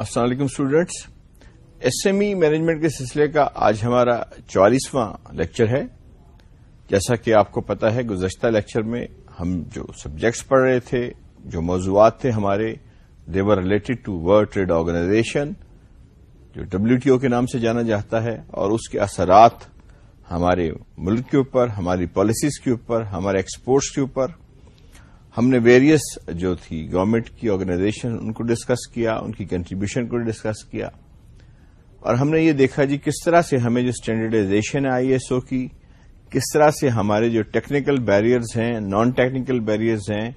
السلام علیکم students S M E management کے سلسلے کا آج ہمارا چوالیسواں لیکچر ہے. جیسا کہ آپ کو پتا ہے، گزشتہ لیکچر میں ہم جو سبجیکٹس پڑھ رہے تھے، جو موضوعات تھے ہمارے they were related to world trade organization جو ڈبلو ٹی او کے نام سے جانا جاتا ہے، اور اس کے اثرات ہمارے ملک کے اوپر، ہماری پالیسیز کے اوپر، ہمارے ایکسپورٹس کے اوپر ہم نے ویریس جو تھی گورنمنٹ کی آرگنائزیشن ان کو ڈسکس کیا، ان کی کنٹریبیوشن کو ڈسکس کیا۔ اور ہم نے یہ دیکھا جی کس طرح سے ہمیں جو اسٹینڈرڈائزیشن ہے آئی ایس او کی، کس طرح سے ہمارے جو ٹیکنیکل بیریئرز ہیں نان ٹیکنیکل بیریئرز ہیں،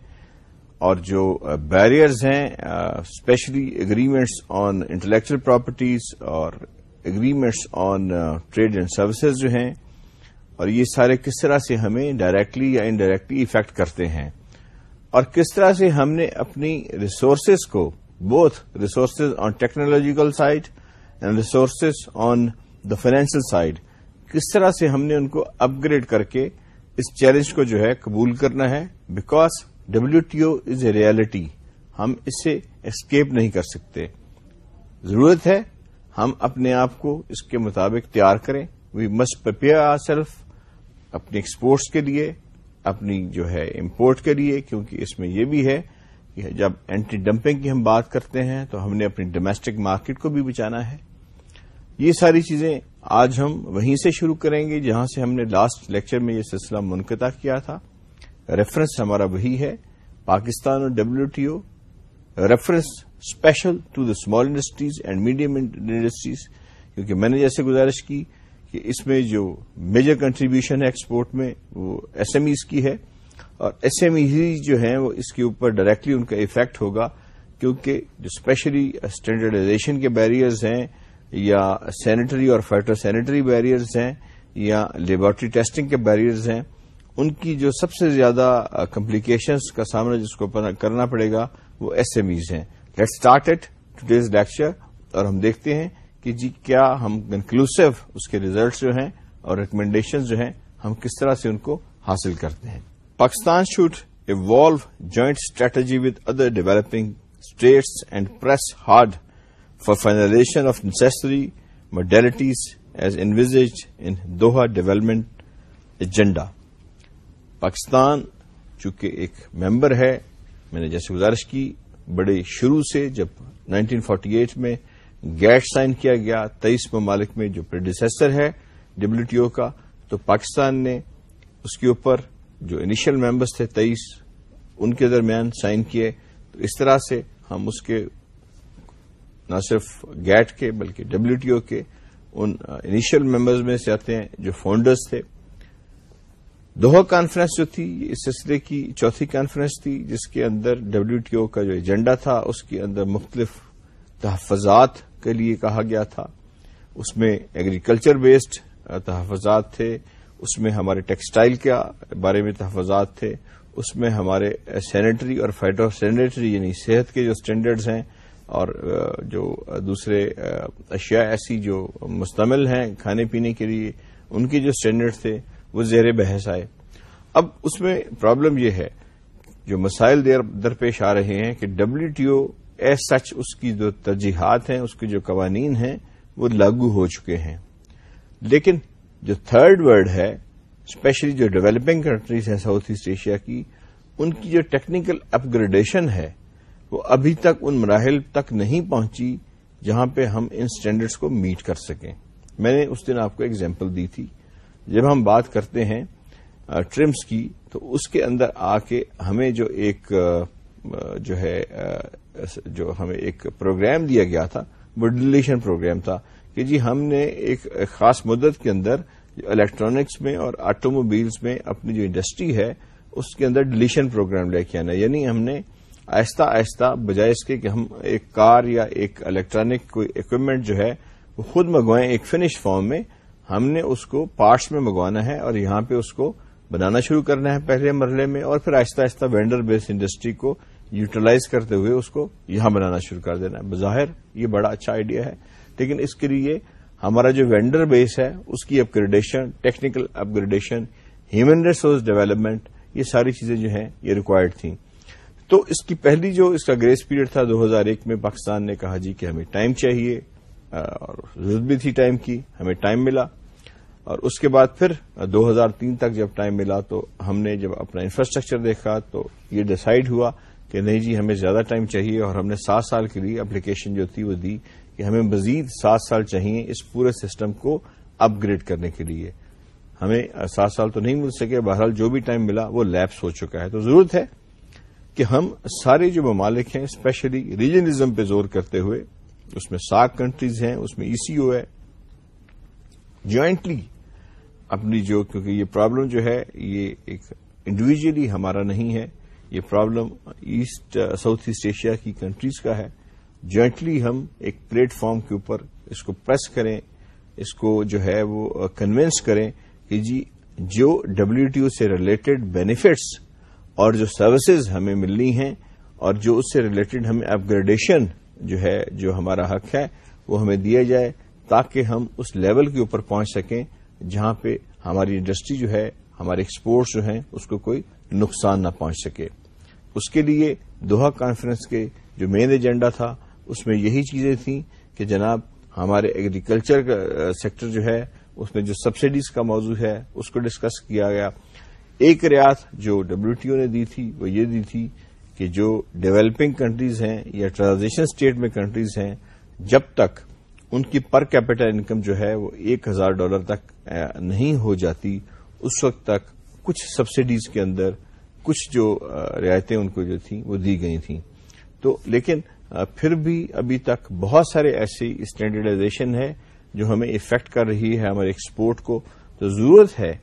اور جو بیریئرز ہیں especially agreements on intellectual properties اور agreements on trade and services جو ہیں، اور یہ سارے کس طرح سے ہمیں ڈائریکٹلی یا انڈائریکٹلی افیکٹ کرتے ہیں۔ اور کس طرح سے ہم نے اپنی ریسورسز کو both resources on technological side and resources on the financial side کس طرح سے ہم نے ان کو اپ گریڈ کر کے اس چیلنج کو جو ہے قبول کرنا ہے؟ Because W T O is a reality ہم اس سے اسکیپ نہیں کر سکتے۔ ضرورت ہے ہم اپنے آپ کو اس کے مطابق تیار کریں۔ We must prepare our self اپنے ایکسپورٹس کے لیے۔ اپنی جو ہے امپورٹ کریے کیونکہ اس میں یہ بھی ہے کہ جب اینٹی ڈمپنگ کی ہم بات کرتے ہیں تو ہم نے اپنی ڈومیسٹک مارکیٹ کو بھی بچانا ہے۔ یہ ساری چیزیں آج ہم وہیں سے شروع کریں گے، جہاں سے ہم نے لاسٹ لیکچر میں یہ سلسلہ منقطع کیا تھا۔ ریفرنس ہمارا وہی ہے، پاکستان اور W T O reference special to the small industries and medium industries کیونکہ میں نے جیسے گزارش کی کہ اس میں جو میجر کنٹریبیوشن ہے ایکسپورٹ میں، وہ ایس ایم ایز کی ہے اور ایس ایم ایز جو ہیں وہ اس کے اوپر ڈائریکٹلی ان کا افیکٹ ہوگا کیونکہ جو اسپیشلی اسٹینڈرڈائزیشن کے بیریئرز ہیں یا سینیٹری اور فائٹو سینیٹری بیریئرز ہیں یا لیبارٹری ٹیسٹنگ کے بیریئرز ہیں، ان کی جو سب سے زیادہ کمپلیکیشنز کا سامنا جس کو کرنا پڑے گا وہ ایس ایم ایز ہیں. Let start at today's lecture اور ہم دیکھتے ہیں کہ جی کیا ہم کنکلوسو اس کے ریزلٹس جو ہیں اور ریکمینڈیشن جو ہیں، ہم کس طرح سے ان کو حاصل کرتے ہیں؟ Pakistan should evolve joint strategy with other developing states and press hard for finalization of necessary modalities as envisaged in Doha development agenda Pakistan چونکہ ایک ممبر ہے، میں نے جیسے گزارش کی، بڑے شروع سے جب 1948 میں گیٹ سائن کیا گیا تیئیس ممالک میں جو پروڈیوسر ہے ڈبلو ٹی او کا، تو پاکستان نے اس کے اوپر جو انیشل ممبرس تھے تیئیس، ان کے درمیان سائن کیے۔ تو اس طرح سے ہم اس کے نہ صرف گیٹ کے بلکہ ڈبلو ٹی او کے ان انیشل ممبرز میں سے آتے ہیں جو فاؤنڈرز تھے۔ دوہا کانفرنس جو تھی اس سلسلے کی چوتھی کانفرنس تھی، جس کے اندر ڈبلو ٹی او کا جو ایجنڈا تھا، اس کے اندر مختلف تحفظات کے لیے کہا گیا تھا۔ اس میں ایگریکلچر بیسڈ تحفظات تھے۔ اس میں ہمارے ٹیکسٹائل کے بارے میں تحفظات تھے۔ اس میں ہمارے سینیٹری اور فائٹو سینیٹری یعنی صحت کے جو اسٹینڈرڈز ہیں اور جو دوسرے اشیاء ایسی جو مستمل ہیں کھانے پینے کے لیے، ان کے جو اسٹینڈرڈ تھے، وہ زیر بحث آئے۔ اب اس میں پرابلم یہ ہے، جو مسائل درپیش آ رہے ہیں کہ W T O as such اس کی جو ترجیحات ہیں، اس کے جو قوانین ہیں، وہ لاگو ہو چکے ہیں۔ لیکن جو تھرڈ ورلڈ ہے اسپیشلی جو ڈیولپنگ کنٹریز ہیں ساؤتھ ایسٹ ایشیا کی، ان کی جو ٹیکنیکل اپ گریڈیشن ہے، وہ ابھی تک ان مراحل تک نہیں پہنچی جہاں پہ ہم ان اسٹینڈرڈس کو میٹ کر سکیں۔ میں نے اس دن آپ کو ایگزامپل دی تھی۔ جب ہم بات کرتے ہیں ٹرمس کی، تو اس کے اندر آ کے ہمیں جو ایک جو ہے جو ہمیں ایک پروگرام دیا گیا تھا وہ ڈلیشن پروگرام تھا، کہ جی ہم نے ایک خاص مدت کے اندر الیکٹرانکس میں اور آٹو موبائلس میں اپنی جو انڈسٹری ہے، اس کے اندر ڈلیشن پروگرام لے کے آنا یعنی ہم نے آہستہ آہستہ بجائے اس کے کہ ہم ایک کار یا ایک الیکٹرانک کوئی اکوپمنٹ جو ہے، وہ خود منگوائیں ایک فنش فارم میں۔ ہم نے اس کو پارٹس میں منگوانا ہے اور یہاں پہ اس کو بنانا شروع کرنا ہے پہلے مرحلے میں اور پھر آہستہ آہستہ وینڈر بیس انڈسٹری کو یوٹیلائز کرتے ہوئے اس کو یہاں بنانا شروع کر دینا ہے۔ بظاہر یہ بڑا اچھا آئیڈیا ہے، لیکن اس کے لیے ہمارا جو وینڈر بیس ہے، اس کی upgradation technical upgradation human resource development یہ ساری چیزیں جو ہیں، یہ ریکوائرڈ تھیں۔ تو اس کی پہلی جو، اس کا گریس پیریڈ تھا دو ہزار ایک میں، پاکستان نے کہا جی کہ ہمیں ٹائم چاہیے اور ضرورت بھی تھی ٹائم کی، ہمیں ٹائم ملا۔ اور اس کے بعد پھر دو ہزار تین تک جب ٹائم ملا تو ہم نے جب اپنا انفراسٹرکچر دیکھا تو یہ ڈسائڈ ہوا کہ نہیں جی ہمیں زیادہ ٹائم چاہیے اور ہم نے سات سال کے لیے اپلیکیشن جو تھی وہ دی کہ ہمیں مزید سات سال چاہیے اس پورے سسٹم کو اپ گریڈ کرنے کے لیے۔ ہمیں سات سال تو نہیں مل سکے، بہرحال جو بھی ٹائم ملا وہ لیپس ہو چکا ہے۔ تو ضرورت ہے کہ ہم سارے جو ممالک ہیں اسپیشلی ریجنزم پہ زور کرتے ہوئے، اس میں ساک کنٹریز ہیں، اس میں ای سی او ہے جوائنٹلی اپنی جو، کیونکہ یہ پرابلم جو ہے، یہ ایک انڈیویجلی ہمارا نہیں ہے۔ یہ problem East, South East Asia کی کنٹریز کا ہے۔ جوائنٹلی ہم ایک پلیٹ فارم کے اوپر اس کو پریس کریں، اس کو جو ہے وہ کنوینس کریں کہ جی جو ڈبلو ٹی او سے ریلیٹڈ بینیفٹس اور جو سروسز ہمیں ملنی ہیں اور جو اس سے ریلیٹڈ ہمیں اپ گریڈیشن جو ہے، جو ہمارا حق ہے، وہ ہمیں دیا جائے تاکہ ہم اس لیول کے اوپر پہنچ سکیں جہاں پہ ہماری انڈسٹری جو ہے، ہمارے ایکسپورٹس جو ہیں، اس کو کوئی نقصان نہ پہنچ سکے۔ اس کے لیے دوہا کانفرنس کے جو مین ایجنڈا تھا، اس میں یہی چیزیں تھیں کہ جناب ہمارے ایگریکلچر کا سیکٹر جو ہے، اس میں جو سبسڈیز کا موضوع ہے، اس کو ڈسکس کیا گیا۔ ایک ریاست جو ڈبلو ٹی او نے دی تھی، وہ یہ دی تھی کہ جو ڈیولپنگ کنٹریز ہیں یا ٹرانزیشن اسٹیٹ میں کنٹریز ہیں، جب تک ان کی پر کیپٹل انکم جو ہے، وہ ایک ہزار ڈالر تک نہیں ہو جاتی، اس وقت تک کچھ سبسڈیز کے اندر کچھ جو رعایتیں ان کو جو تھیں وہ دی گئی تھیں۔ تو لیکن پھر بھی ابھی تک بہت سارے ایسی اسٹینڈرڈائزیشن ہے جو ہمیں افیکٹ کر رہی ہے ہمارے ایکسپورٹ کو۔ تو ضرورت ہے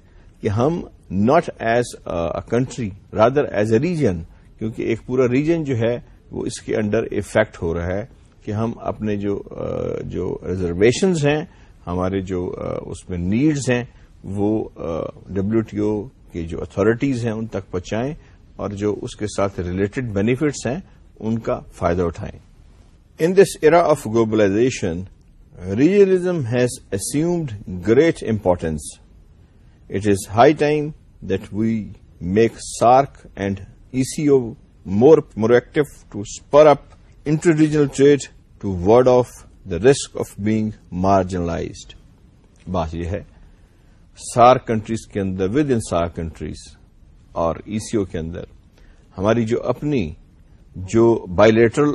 کہ ہم not as a country rather as a region کیونکہ ایک پورا ریجن جو ہے وہ اس کے انڈر افیکٹ ہو رہا ہے کہ ہم اپنے جو جو ریزرویشنز ہیں، ہمارے جو اس میں نیڈز ہیں، وہ ڈبلو ٹی او کی جو اتارٹیز ہیں ان تک پہنچائیں اور جو اس کے ساتھ ریلیٹڈ بینیفٹس ہیں، ان کا فائدہ اٹھائیں۔ In this era of globalization regionalism has assumed great importance it is high time that we make SAARC and E C O more more active to spur up interregional trade to ward off the risk of being marginalized بات یہ ہے سار countries کے اندر with in سار countries اور ای C او کے اندر، ہماری جو اپنی جو بائیلیٹرل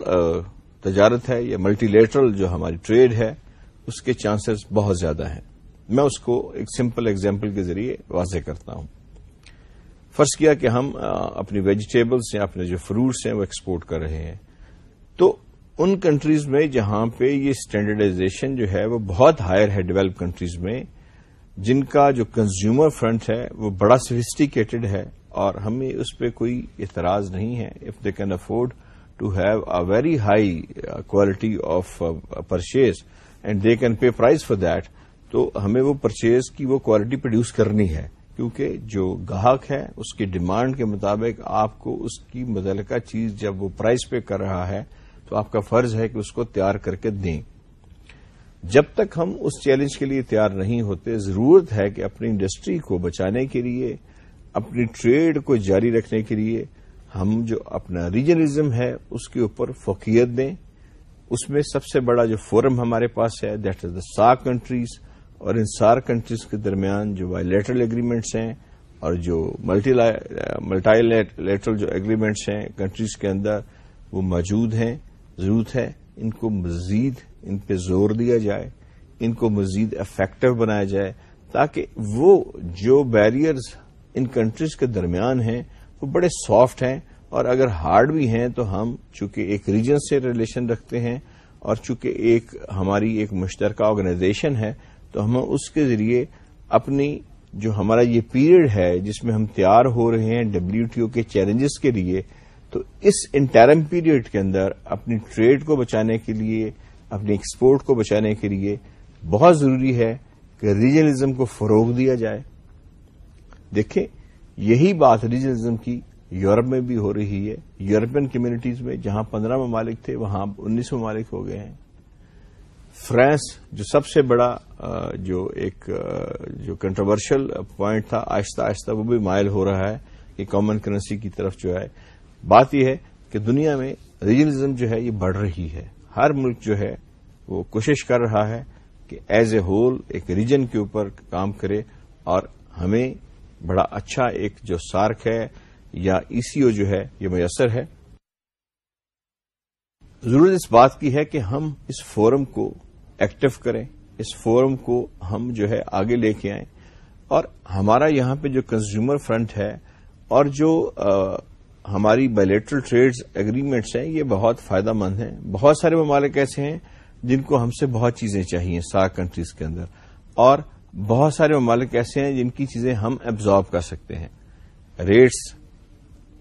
تجارت ہے یا ملٹی لیٹرل جو ہماری ٹریڈ ہے، اس کے چانسز بہت زیادہ ہیں۔ میں اس کو ایک سمپل ایگزامپل کے ذریعے واضح کرتا ہوں۔ فرض کیا کہ ہم اپنی ویجیٹیبلس یا اپنے جو فروٹس ہیں، وہ ایکسپورٹ کر رہے ہیں۔ تو ان کنٹریز میں جہاں پہ یہ اسٹینڈرڈائزیشن جو ہے وہ بہت ہائر ہے ڈیولپ کنٹریز میں جن کا جو کنزیومر فرنٹ ہے، وہ بڑا سوفسٹیکیٹڈ ہے اور ہمیں اس پہ کوئی اعتراض نہیں ہے۔ If they can afford to have a very high quality of purchase and they can pay price for that تو ہمیں وہ پرچیز کی وہ کوالٹی پروڈیوس کرنی ہے۔ کیونکہ جو گاہک ہے، اس کی ڈیمانڈ کے مطابق آپ کو اس کی متعلقہ چیز جب وہ پرائز پے کر رہا ہے، تو آپ کا فرض ہے کہ اس کو تیار کر کے دیں۔ جب تک ہم اس چیلنج کے لیے تیار نہیں ہوتے، ضرورت ہے کہ اپنی انڈسٹری کو بچانے کے لیے، اپنی ٹریڈ کو جاری رکھنے کے لیے ہم جو اپنا ریجنلزم ہے، اس کے اوپر فوقیت دیں۔ اس میں سب سے بڑا جو فورم ہمارے پاس ہے دیٹ از دا سا کنٹریز اور ان سار کنٹریز کے درمیان جو بائیلیٹرل ایگریمنٹس ہیں، اور جو ملٹی لیٹرل جو ایگریمنٹس ہیں کنٹریز کے اندر وہ موجود ہیں۔ ضرورت ہے ان کو مزید ان پہ زور دیا جائے، ان کو مزید افیکٹو بنایا جائے، تاکہ وہ جو بیریئرز ان کنٹریز کے درمیان ہیں، وہ بڑے سافٹ ہیں، اور اگر ہارڈ بھی ہیں تو ہم چونکہ ایک ریجن سے ریلیشن رکھتے ہیں، اور چونکہ ایک ہماری ایک مشترکہ آرگنائزیشن ہے، تو ہم اس کے ذریعے اپنی جو ہمارا یہ پیریڈ ہے، جس میں ہم تیار ہو رہے ہیں ڈبلو ٹی او کے چیلنجز کے لیے، تو اس انٹرم پیریڈ کے اندر اپنی ٹریڈ کو بچانے کے لیے اپنی ایکسپورٹ کو بچانے کے لیے بہت ضروری ہے کہ ریجنلزم کو فروغ دیا جائے۔ دیکھیں، یہی بات ریجنلزم کی یورپ میں بھی ہو رہی ہے۔ یورپین کمیونٹیز میں جہاں پندرہ ممالک تھے، وہاں انیس ممالک ہو گئے ہیں۔ فرانس، جو سب سے بڑا جو ایک جو کنٹروورشل پوائنٹ تھا، آہستہ آہستہ وہ بھی مائل ہو رہا ہے کہ کامن کرنسی کی طرف جو ہے۔ بات یہ ہے کہ دنیا میں ریجنلزم جو ہے، یہ بڑھ رہی ہے۔ ہر ملک جو ہے وہ کوشش کر رہا ہے کہ ایز اے ہول ایک ریجن کے اوپر کام کرے اور ہمیں بڑا اچھا ایک جو سارک ہے یا ای سی او جو ہے، یہ میسر ہے۔ ضرورت اس بات کی ہے کہ ہم اس فورم کو ایکٹیو کریں، اس فورم کو ہم جو ہے آگے لے کے آئیں۔ اور ہمارا یہاں پہ جو کنزیومر فرنٹ ہے اور جو ہماری بائلیٹرل ٹریڈز اگریمنٹس ہیں، یہ بہت فائدہ مند ہیں۔ بہت سارے ممالک ایسے ہیں جن کو ہم سے بہت چیزیں چاہیے سارک کنٹریز کے اندر۔ اور بہت سارے ممالک ایسے ہیں جن کی چیزیں ہم ایبزارب کر سکتے ہیں۔ ریٹس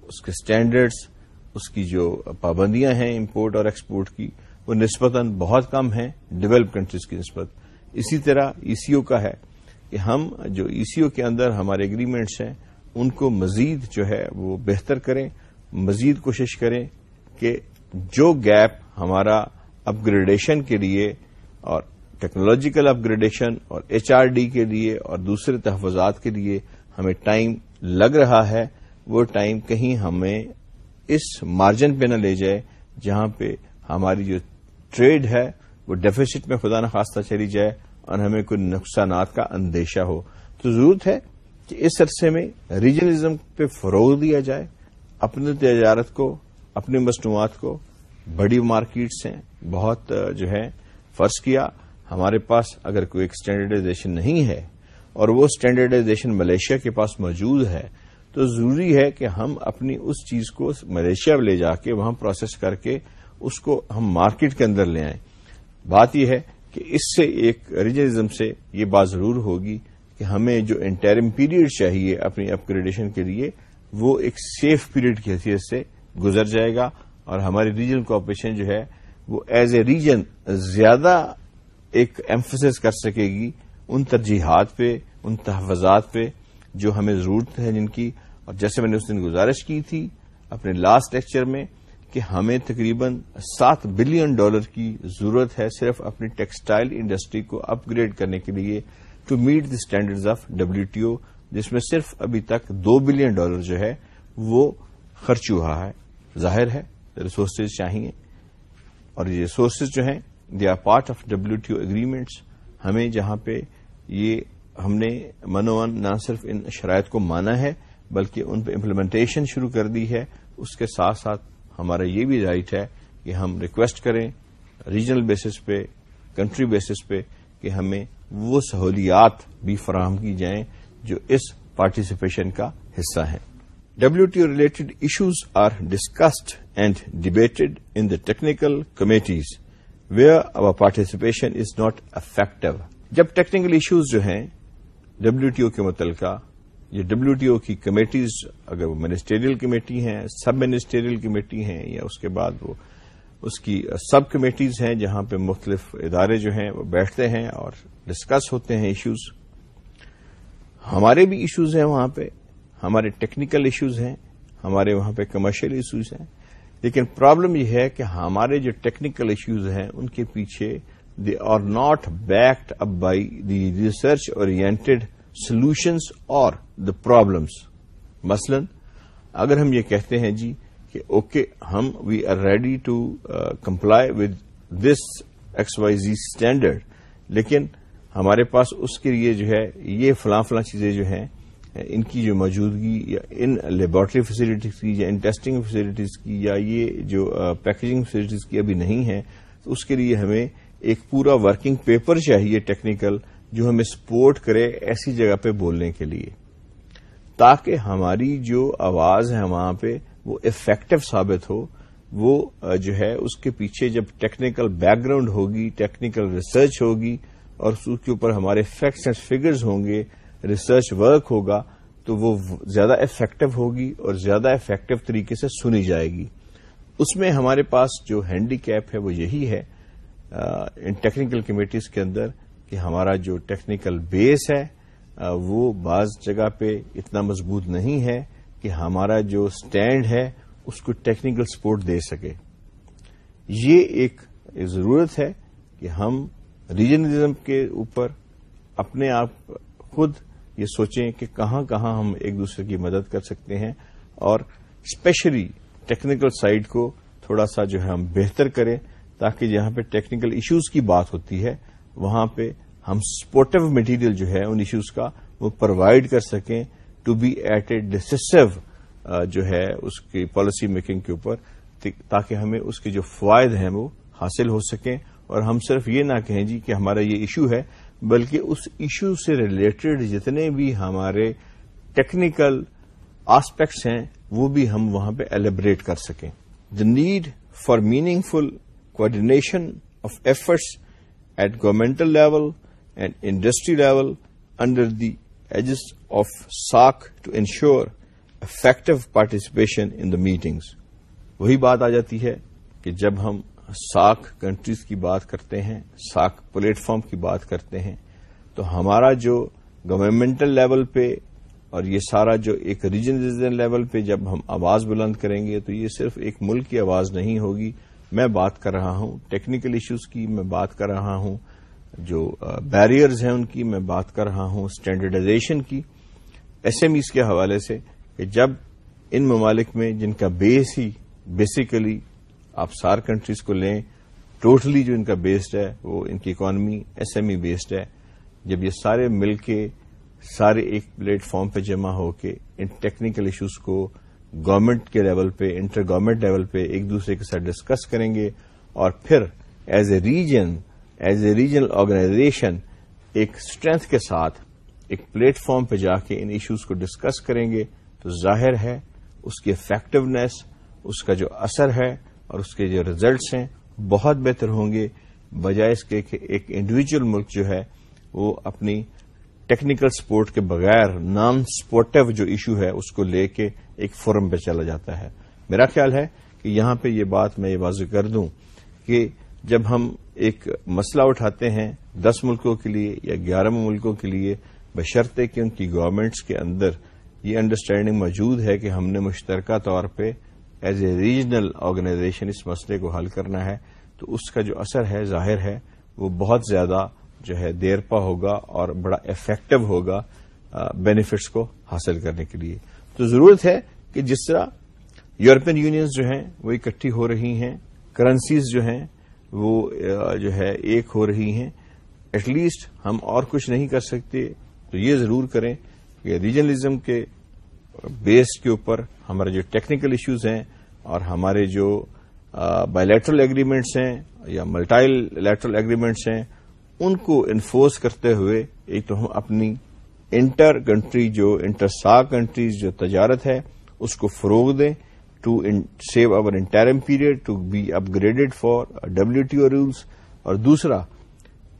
اس کے اسٹینڈرڈس اس کی جو پابندیاں ہیں امپورٹ اور ایکسپورٹ کی، وہ نسبتاً بہت کم ہیں۔ ڈیولپ کنٹریز کی نسبت۔ اسی طرح ای سی او کا ہے کہ ہم جو ای سی او کے اندر ہمارے اگریمنٹس ہیں ان کو مزید جو ہے وہ بہتر کریں، مزید کوشش کریں کہ جو گیپ ہمارا اپ گریڈیشن کے لیے اور ٹیکنالوجیکل اپ گریڈیشن اور ایچ آر ڈی کے لیے اور دوسرے تحفظات کے لیے ہمیں ٹائم لگ رہا ہے، وہ ٹائم کہیں ہمیں اس مارجن پہ نہ لے جائے جہاں پہ ہماری جو ٹریڈ ہے، وہ ڈیفیسٹ میں خدا نخواستہ چلی جائے اور ہمیں کوئی نقصانات کا اندیشہ ہو۔ تو ضرورت ہے کہ اس عرصے میں ریجنلزم پہ فروغ دیا جائے اپنی تجارت کو اپنی مصنوعات کو۔ بڑی مارکیٹس ہیں، بہت جو ہے، فرض کیا، ہمارے پاس اگر کوئی اسٹینڈرڈائزیشن نہیں ہے اور وہ اسٹینڈرڈائزیشن ملیشیا کے پاس موجود ہے، تو ضروری ہے کہ ہم اپنی اس چیز کو ملیشیا لے جا کے، وہاں پروسیس کر کے اس کو ہم مارکیٹ کے اندر لے آئیں۔ بات یہ ہے کہ اس سے ایک ریجنزم سے یہ بات ضرور ہوگی۔ کہ ہمیں جو انٹرم پیریڈ چاہیے اپنی اپ گریڈیشن کے لیے، وہ ایک سیف پیریڈ کی حیثیت سے گزر جائے گا اور ہماری ریجن کوپریشن جو ہے، وہ ایز اے ریجن زیادہ ایک ایمفسس کر سکے گی ان ترجیحات پہ، ان تحفظات پہ جو ہمیں ضرورت ہے جن کی۔ اور جیسے میں نے اس دن گزارش کی تھی اپنے لاسٹ لیکچر میں کہ ہمیں تقریباً سات بلین ڈالر کی ضرورت ہے صرف اپنی ٹیکسٹائل انڈسٹری کو اپ گریڈ کرنے کے لیے۔ To meet the standards of W T O جس میں صرف ابھی تک دو بلین ڈالر جو ہے وہ خرچ ہوا ہے۔ ظاہر ہے ریسورسز چاہیے۔ اور یہ ریسورسز جو ہیں they are part of W T O agreements ہمیں جہاں پہ یہ ہم نے منوان نہ صرف ان شرائط کو مانا ہے، بلکہ ان پہ امپلیمنٹیشن شروع کر دی ہے۔ اس کے ساتھ ساتھ ہمارا یہ بھی رائٹ ہے کہ ہم ریکویسٹ کریں ریجنل بیسس پہ کنٹری بیسس پہ۔ کہ ہمیں وہ سہولیات بھی فراہم کی جائیں جو اس پارٹیسپیشن کا حصہ ہیں۔ W T related issues are discussed and debated in the technical committees where our participation is not effective جب ٹیکنیکل ایشوز جو ہیں ڈبلو ٹی او کے متعلقہ یہ ڈبلو ٹی او کی کمیٹیز اگر وہ منسٹریل کمیٹی ہیں سب منسٹریل کمیٹی ہیں یا اس کے بعد وہ اس کی سب کمیٹیز ہیں جہاں پہ مختلف ادارے جو ہیں وہ بیٹھتے ہیں اور ڈسکس ہوتے ہیں ایشوز ہمارے بھی ایشوز ہیں وہاں پہ، ہمارے ٹیکنیکل ایشوز ہیں، ہمارے وہاں پہ کمرشل ایشوز ہیں۔ لیکن پرابلم یہ ہے کہ ہمارے جو ٹیکنیکل ایشوز ہیں، ان کے پیچھے they are not backed up by the research oriented solutions اور دا پرابلمس مثلا، اگر ہم یہ کہتے ہیں جی کہ اوکے، ہم we are ready to comply with this X Y Z standard لیکن ہمارے پاس اس کے لیے جو ہے، یہ فلاں فلاں چیزیں جو ہیں، ان کی جو موجودگی یا ان لیبورٹری فیسلٹیز کی یا ان ٹیسٹنگ فیسلٹیز کی یا یہ جو پیکجنگ فیسلٹیز کی ابھی نہیں ہے تو اس کے لیے ہمیں ایک پورا ورکنگ پیپر چاہیے ٹیکنیکل، جو ہمیں سپورٹ کرے ایسی جگہ پہ بولنے کے لیے، تاکہ ہماری جو آواز ہے وہاں پہ وہ افیکٹو ثابت ہو، وہ جو ہے، اس کے پیچھے جب ٹیکنیکل بیک گراؤنڈ ہوگی ٹیکنیکل ریسرچ ہوگی اور اس کے اوپر ہمارے فیکٹس اینڈ فگرز ہوں گے ریسرچ ورک ہوگا، تو وہ زیادہ افیکٹو ہوگی اور زیادہ افیکٹو طریقے سے سنی جائے گی۔ اس میں ہمارے پاس جو ہینڈی کیپ ہے وہ یہی ہے ان ٹیکنیکل کمیٹیز کے اندر کہ ہمارا جو ٹیکنیکل بیس ہے وہ بعض جگہ پہ اتنا مضبوط نہیں ہے۔ کہ ہمارا جو اسٹینڈ ہے، اس کو ٹیکنیکل سپورٹ دے سکے۔ یہ ایک ضرورت ہے کہ ہم ریجنلزم کے اوپر اپنے آپ خود یہ سوچیں کہ کہاں کہاں ہم ایک دوسرے کی مدد کر سکتے ہیں اور اسپیشلی ٹیکنیکل سائڈ کو تھوڑا سا جو ہے ہم بہتر کریں تاکہ جہاں پہ ٹیکنیکل ایشوز کی بات ہوتی ہے، وہاں پہ ہم سپورٹو مٹیریل جو ہے ان ایشوز کا وہ پرووائڈ کر سکیں۔ To be at a decisive جو ہے اس کی پالیسی میکنگ کے اوپر تاکہ ہمیں اس کے جو فوائد ہیں وہ حاصل ہو سکیں۔ اور ہم صرف یہ نہ کہیں جی کہ ہمارا یہ ایشو ہے، بلکہ اس ایشو سے ریلیٹڈ جتنے بھی ہمارے ٹیکنیکل آسپیکٹس ہیں، وہ بھی ہم وہاں پہ ایلیبریٹ کر سکیں۔ The need for meaningful coordination of efforts at governmental level and industry level under the aegis of ساک to ensure effective participation in the meetings وہی بات آ جاتی ہے کہ جب ہم ساک کنٹریز کی بات کرتے ہیں ساک پلیٹ فارم کی بات کرتے ہیں، تو ہمارا جو گورنمنٹل لیول پہ اور یہ سارا جو ایک ریجن ریجن لیول پہ جب ہم آواز بلند کریں گے تو یہ صرف ایک ملک کی آواز نہیں ہوگی۔ میں بات کر رہا ہوں ٹیکنیکل ایشوز کی میں بات کر رہا ہوں۔ جو بیریئرز ہیں ان کی میں بات کر رہا ہوں اسٹینڈرڈائزیشن کی ایس ایم ایز کے حوالے سے کہ جب ان ممالک میں جن کا بیس ہی بیسیکلی آپ سار کنٹریز کو لیں ٹوٹلی جو ان کا بیسڈ ہے، وہ ان کی economy S M E based ہے، جب یہ سارے مل کے سارے ایک پلیٹ فارم پہ جمع ہو کے ان ٹیکنیکل ایشوز کو گورنمنٹ کے لیول پہ انٹر گورنمنٹ لیول پہ ایک دوسرے کے ساتھ ڈسکس کریں گے اور پھر as a region as a regional organization ایک اسٹرینتھ کے ساتھ ایک پلیٹ فارم پہ جا کے ان ایشوز کو ڈسکس کریں گے تو ظاہر ہے اس کی افیکٹونیس اس کا جو اثر ہے اور اس کے جو ریزلٹس ہیں بہت بہتر ہوں گے، بجائے اس کے کہ ایک انڈیویجل ملک جو ہے وہ اپنی ٹیکنیکل سپورٹ کے بغیر نان سپورٹو جو ایشو ہے اس کو لے کے ایک فورم پہ چلا جاتا ہے۔ میرا خیال ہے کہ یہاں پہ یہ بات میں یہ واضح کر دوں کہ جب ہم ایک مسئلہ اٹھاتے ہیں دس ملکوں کے لیے یا گیارہ ملکوں کے لیے، بشرطے کہ ان کی گورنمنٹس کے اندر یہ انڈرسٹینڈنگ موجود ہے کہ ہم نے مشترکہ طور پہ ایز اے ریجنل آرگنائزیشن اس مسئلے کو حل کرنا ہے، تو اس کا جو اثر ہے، ظاہر ہے، وہ بہت زیادہ جو ہے دیر پا ہوگا اور بڑا افیکٹو ہوگا بینیفٹس کو حاصل کرنے کے لیے۔ تو ضرورت ہے کہ جس طرح یورپین یونینز جو ہیں، وہ اکٹھی ہو رہی ہیں کرنسیز جو ہیں وہ جو ہے، ایک ہو رہی ہیں۔ ایٹ لیسٹ ہم اور کچھ نہیں کر سکتے۔ تو یہ ضرور کریں کہ ریجنلزم کے بیس کے اوپر ہمارے جو ٹیکنیکل ایشوز ہیں اور ہمارے جو بایولیٹرل ایگریمنٹس ہیں یا ملٹائل لیٹرل ایگریمنٹس ہیں، ان کو انفورس کرتے ہوئے ایک تو ہم اپنی انٹر کنٹری جو انٹر سا کنٹریز جو تجارت ہے، اس کو فروغ دیں۔ To save our interim period to be upgraded for W T O rules اور دوسرا،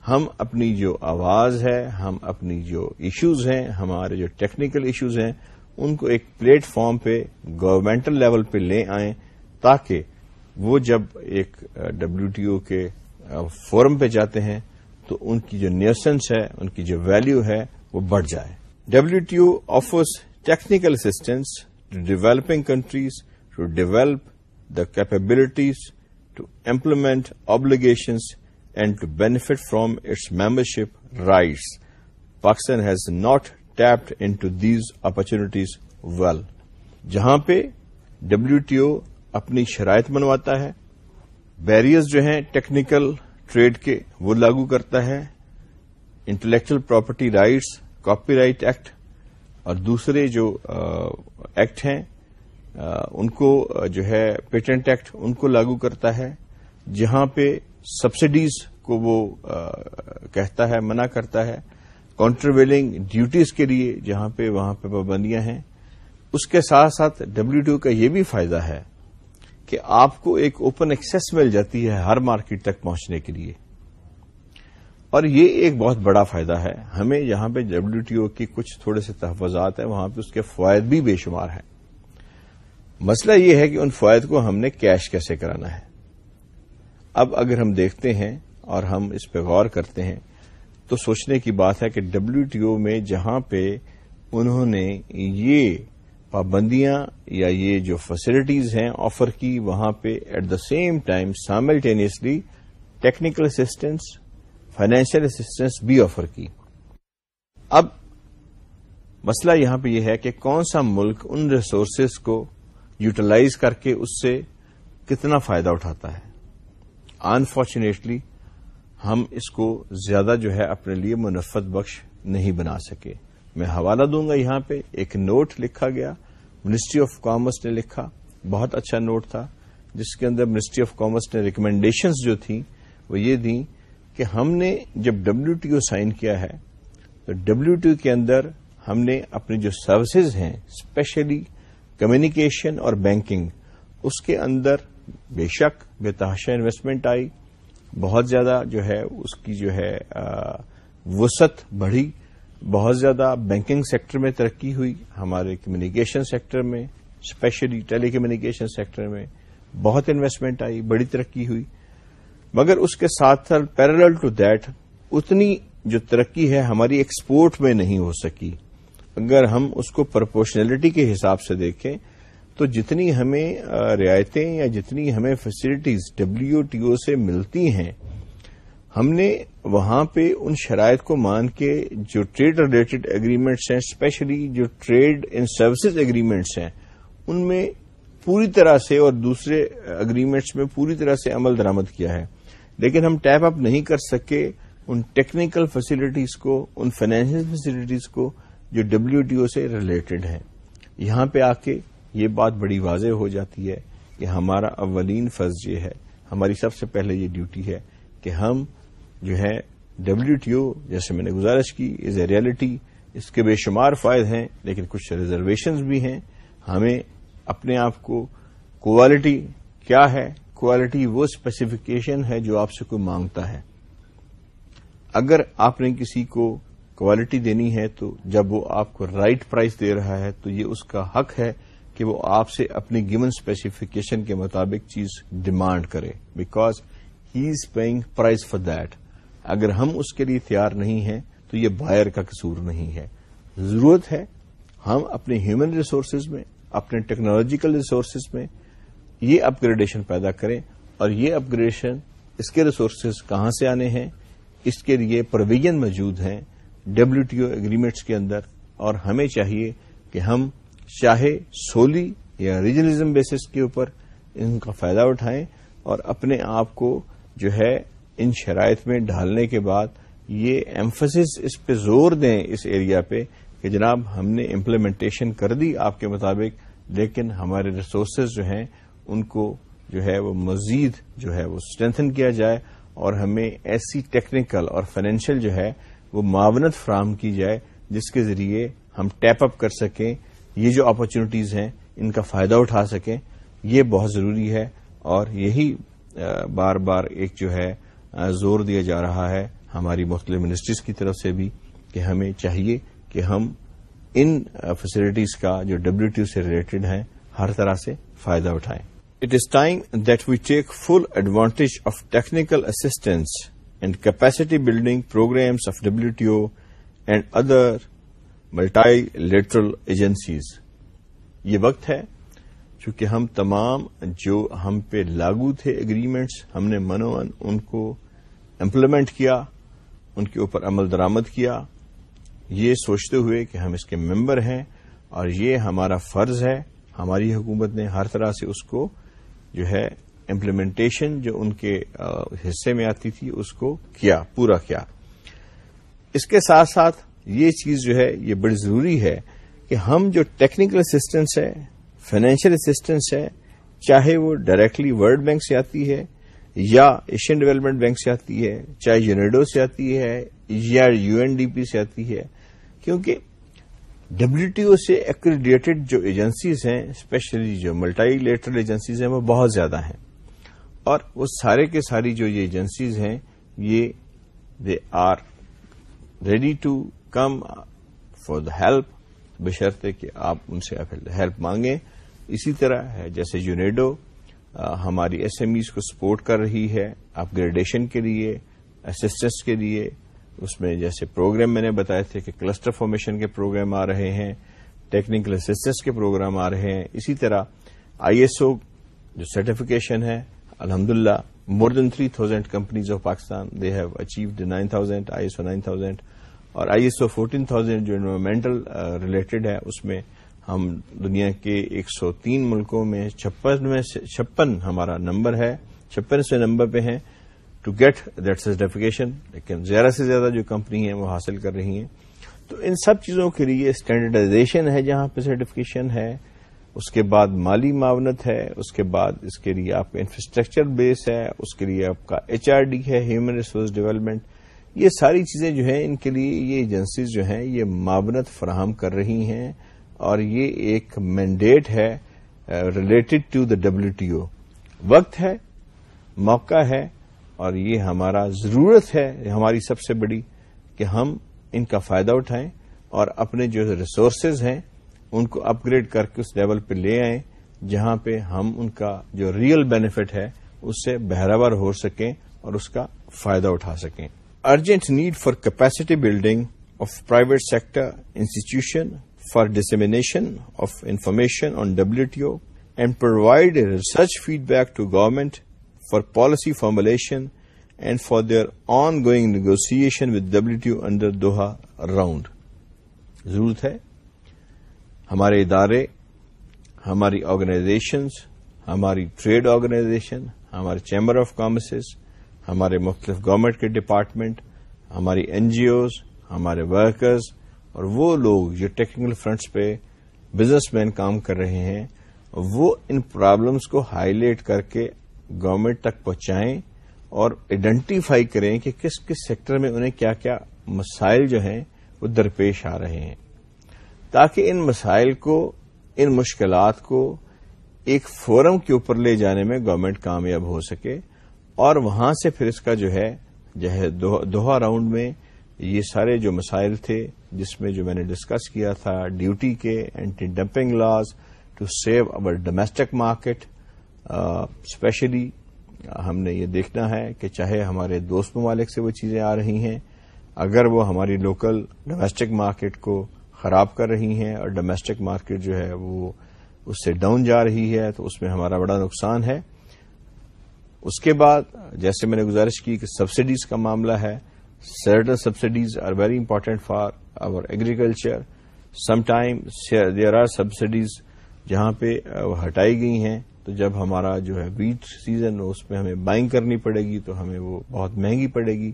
ہم اپنی جو آواز ہے، ہم اپنی جو ایشوز ہیں، ہمارے جو ٹیکنیکل ایشوز ہیں، ان کو ایک پلیٹ فارم پہ گورمنٹل لیول پہ لے آئیں تاکہ وہ جب ایک ڈبلو ٹی او کے فورم پہ جاتے ہیں، تو ان کی جو نیوسنس ہے، ان کی جو ویلو ہے، وہ بڑھ جائے۔ W T O offers technical assistance to developing countries to develop the capabilities to implement obligations and to benefit from its membership rights Pakistan has not tapped into these opportunities well جہاں پہ W T او اپنی شرائط بنواتا ہے barriers جو ہیں technical trade کے وہ لاگو کرتا ہے intellectual property rights copyright act اور دوسرے جو ایکٹ ہیں ان کو جو ہے پیٹنٹ ایکٹ ان کو لاگو کرتا ہے، جہاں پہ سبسڈیز کو وہ کہتا ہے، منع کرتا ہے کانٹرویلنگ ڈیوٹیز کے لیے جہاں پہ وہاں پہ پابندیاں ہیں۔ اس کے ساتھ ساتھ ڈبلو ٹی کا یہ بھی فائدہ ہے کہ آپ کو ایک اوپن ایکسس مل جاتی ہے ہر مارکیٹ تک پہنچنے کے لیے۔ اور یہ ایک بہت بڑا فائدہ ہے۔ ہمیں یہاں پہ ڈبلو ٹی او کی کچھ تھوڑے سے تحفظات ہیں، وہاں پہ اس کے فوائد بھی بے شمار ہیں۔ مسئلہ یہ ہے کہ ان فوائد کو ہم نے کیش کیسے کرانا ہے؟ اب اگر ہم دیکھتے ہیں اور ہم اس پہ غور کرتے ہیں، تو سوچنے کی بات ہے کہ ڈبلو ٹی او میں جہاں پہ انہوں نے یہ پابندیاں یا یہ جو فیسلٹیز ہیں آفر کی، وہاں پہ at the same time simultaneously technical assistance financial assistance بھی آفر کی۔ اب مسئلہ یہاں پہ یہ ہے کہ کون سا ملک ان ریسورسز کو یوٹیلائز کر کے اس سے کتنا فائدہ اٹھاتا ہے۔ انفارچونیٹلی ہم اس کو زیادہ جو ہے اپنے لیے منفت بخش نہیں بنا سکے۔ میں حوالہ دوں گا یہاں پہ، ایک نوٹ لکھا گیا۔ منسٹری آف کامرس نے لکھا، بہت اچھا نوٹ تھا۔ جس کے اندر منسٹری آف کامرس نے ریکمینڈیشنز جو تھیں، وہ یہ دیں کہ ہم نے جب ڈبلو ٹی او سائن کیا ہے، تو ڈبلو ٹی او کے اندر ہم نے اپنی جو سروسز ہیں اسپیشلی کمیونیکیشن اور بینکنگ، اس کے اندر بے شک بے تحاشا انویسٹمنٹ آئی، بہت زیادہ جو ہے، اس کی جو ہے وسعت بڑھی، بہت زیادہ بینکنگ سیکٹر میں ترقی ہوئی، ہمارے کمیونیکیشن سیکٹر میں اسپیشلی ٹیلی کمیونیکیشن سیکٹر میں بہت انویسٹمنٹ آئی، بڑی ترقی ہوئی۔ مگر اس کے ساتھ ساتھ پیرل ٹو دیٹ اتنی جو ترقی ہے، ہماری ایکسپورٹ میں نہیں ہو سکی۔ اگر ہم اس کو پرپورشنلٹی کے حساب سے دیکھیں، تو جتنی ہمیں رعایتیں یا جتنی ہمیں فیسلٹیز ڈبلو ٹی او سے ملتی ہیں، ہم نے وہاں پہ ان شرائط کو مان کے جو ٹریڈ ریلیٹڈ اگریمنٹس ہیں اسپیشلی جو ٹریڈ ان سروسز اگریمنٹس ہیں، ان میں پوری طرح سے اور دوسرے اگریمنٹس میں پوری طرح سے عمل درامد کیا ہے۔ لیکن ہم ٹیپ اپ نہیں کر سکے ان ٹیکنیکل فیسلٹیز کو، ان فائنینشیل فیسلٹیز کو جو ڈبلو ٹی او سے ریلیٹڈ ہیں۔ یہاں پہ آ کے یہ بات بڑی واضح ہو جاتی ہے کہ ہمارا اولین فرض یہ ہے، ہماری سب سے پہلے یہ ڈیوٹی ہے کہ ہم جو ہے ڈبلو ٹی او، جیسے میں نے گزارش کی از اے ریالٹی اس کے بے شمار فائد ہیں، لیکن کچھ ریزرویشنز بھی ہیں۔ ہمیں اپنے آپ کو کوالٹی کیا ہے؟ کوالٹی وہ اسپیسیفکیشن ہے جو آپ سے کوئی مانگتا ہے۔ اگر آپ نے کسی کو کوالٹی دینی ہے، تو جب وہ آپ کو رائٹ پرائز دے رہا ہے، تو یہ اس کا حق ہے کہ وہ آپ سے اپنی گیون اسپیسیفکیشن کے مطابق چیز ڈیمانڈ کرے۔ Because he is paying price for that اگر ہم اس کے لیے تیار نہیں ہیں، تو یہ بائر کا قصور نہیں ہے۔ ضرورت ہے ہم اپنے ہیومن ریسورسز میں، اپنے ٹیکنالوجیکل ریسورسز میں یہ اپ گریڈیشن پیدا کریں۔ اور یہ اپ گریڈیشن اس کے ریسورسز کہاں سے آنے ہیں؟ اس کے لیے پرویژن موجود ہیں۔ ڈبلو ٹی او اگریمنٹس کے اندر اور ہمیں چاہیے کہ ہم چاہے سولی یا ریجنلزم بیسس کے اوپر ان کا فائدہ اٹھائیں اور اپنے آپ کو جو ہے ان شرائط میں ڈھالنے کے بعد یہ ایمفسس اس پہ زور دیں اس ایریا پہ کہ جناب ہم نے امپلیمنٹیشن کر دی آپ کے مطابق، لیکن ہمارے ریسورسز جو ہیں ان کو جو ہے وہ مزید جو ہے وہ اسٹرینتھن کیا جائے اور ہمیں ایسی ٹیکنیکل اور فائنینشیل جو ہے وہ معاونت فراہم کی جائے، جس کے ذریعے ہم ٹیپ اپ کر سکیں، یہ جو اپرچونیٹیز ہیں، ان کا فائدہ اٹھا سکیں۔ یہ بہت ضروری ہے اور یہی بار بار ایک جو ہے زور دیا جا رہا ہے ہماری مختلف منسٹریز کی طرف سے بھی کہ ہمیں چاہیے کہ ہم ان فیسلٹیز کا جو ڈبلو ٹی سے ریلیٹڈ ہیں، ہر طرح سے فائدہ اٹھائیں۔ It is time that we take full advantage of technical assistance and capacity building programmes of W T O and other multilateral agencies یہ وقت ہے چونکہ ہم تمام جو ہم پہ لاگو تھے اگریمنٹس ہم نے منومن ان کو امپلیمنٹ کیا، ان کے اوپر عمل درامد کیا۔ یہ سوچتے ہوئے کہ ہم اس کے ممبر ہیں اور یہ ہمارا فرض ہے۔ ہماری حکومت نے ہر طرح سے اس کو جو ہے امپلیمنٹیشن جو ان کے حصے میں آتی تھی، اس کو کیا، پورا کیا۔ اس کے ساتھ ساتھ یہ چیز جو ہے، یہ بڑی ضروری ہے کہ ہم جو ٹیکنیکل اسسٹنس ہے فائنینشیل اسسٹنس ہے، چاہے وہ ڈائریکٹلی ورلڈ بینک سے آتی ہے یا ایشین ڈیولپمنٹ بینک سے آتی ہے، چاہے یونیڈو سے آتی ہے یا یو این ڈی پی سے آتی ہے، کیونکہ ڈبلو ٹی او سے ایکریڈیٹڈ جو ایجنسیز ہیں اسپیشلی جو ملٹائی لیٹرل ایجنسیز ہیں، وہ بہت زیادہ ہیں۔ اور وہ سارے کے ساری جو یہ ایجنسیز ہیں، یہ they are ready to come for the help بشرطے کہ آپ ان سے ہیلپ مانگیں۔ اسی طرح ہے، جیسے یونیڈو ہماری ایس ایم ایز کو سپورٹ کر رہی ہے اپ گریڈیشن کے لیے اسسٹنس کے لیے۔ اس میں جیسے پروگرام میں نے بتایا تھے کہ کلسٹر فارمیشن کے پروگرام آ رہے ہیں ٹیکنیکل اسسٹنس کے پروگرام آ رہے ہیں۔ اسی طرح آئی ایس او جو سرٹیفکیشن ہے الحمد للہ more than three thousand companies of Pakistan they have achieved nine thousand I S O nine thousand اور I S O fourteen thousand جو انوائرمنٹل ریلیٹڈ uh, ہے، اس میں ہم دنیا کے ایک سو تین ملکوں میں چھپن میں چھپن ہمارا نمبر ہے، چھپن سے نمبر پہ ہیں۔ ٹو گیٹ دیٹ سرٹیفکیشن لیکن زیادہ سے زیادہ جو کمپنی ہیں، وہ حاصل کر رہی ہیں۔ تو ان سب چیزوں کے لیے اسٹینڈرڈائزیشن ہے، جہاں پہ سرٹیفکیشن ہے۔ اس کے بعد مالی معاونت ہے، اس کے بعد اس کے لیے آپ کا انفراسٹرکچر بیس ہے، اس کے لیے آپ کا ایچ آر ڈی ہے ہیومن ریسورس ڈیولپمنٹ یہ ساری چیزیں جو ہیں، ان کے لیے یہ ایجنسیز جو ہیں، یہ معاونت فراہم کر رہی ہیں اور یہ ایک مینڈیٹ ہے related to the W T O وقت ہے، موقع ہے اور یہ ہمارا ضرورت ہے، ہماری سب سے بڑی، کہ ہم ان کا فائدہ اٹھائیں اور اپنے جو ریسورسز ہیں ان کو اپ گریڈ کر کے اس لیول پہ لے آئیں، جہاں پہ ہم ان کا جو ریئل بینیفٹ ہے، اس سے بہراور ہو سکیں اور اس کا فائدہ اٹھا سکیں۔ Urgent need for capacity building of private sector institution for dissemination of information on W and provide research feedback to government for policy formulation and for their ongoing negotiation with W under Doha round ضرورت ہے ہمارے ادارے، ہماری organisations ہماری trade organization ہمارے chamber of commerces ہمارے مختلف government کے ڈپارٹمنٹ ہماری این جی اوز ہمارے ورکرز اور وہ لوگ جو ٹیکنیکل فرنٹس پہ بزنس مین کام کر رہے ہیں، وہ ان پرابلمس کو ہائی لائٹ کر کے گورنمنٹ تک پہنچائیں اور آئیڈینٹیفائی کریں کہ کس کس سیکٹر میں انہیں کیا کیا مسائل جو ہیں وہ درپیش آ رہے ہیں۔ تاکہ ان مسائل کو، ان مشکلات کو ایک فورم کے اوپر لے جانے میں گورنمنٹ کامیاب ہو سکے اور وہاں سے پھر اس کا جو ہے دوہا راؤنڈ میں یہ سارے جو مسائل تھے، جس میں جو میں نے ڈسکس کیا تھا ڈیوٹی کے anti dumping laws to save our domestic market especially ہم نے یہ دیکھنا ہے کہ چاہے ہمارے دوست ممالک سے وہ چیزیں آ رہی ہیں، اگر وہ ہماری لوکل ڈومیسٹک مارکیٹ کو خراب کر رہی ہیں اور ڈومیسٹک مارکیٹ جو ہے وہ اس سے ڈاؤن جا رہی ہے، تو اس میں ہمارا بڑا نقصان ہے۔ اس کے بعد جیسے میں نے گزارش کی کہ سبسڈیز کا معاملہ ہے۔ Certain subsidies are very important for our agriculture some time there are subsidies جہاں پہ ہٹائی گئی ہیں۔ تو جب ہمارا جو ہے ویٹ سیزن اس میں ہمیں بائنگ کرنی پڑے گی تو ہمیں وہ بہت مہنگی پڑے گی۔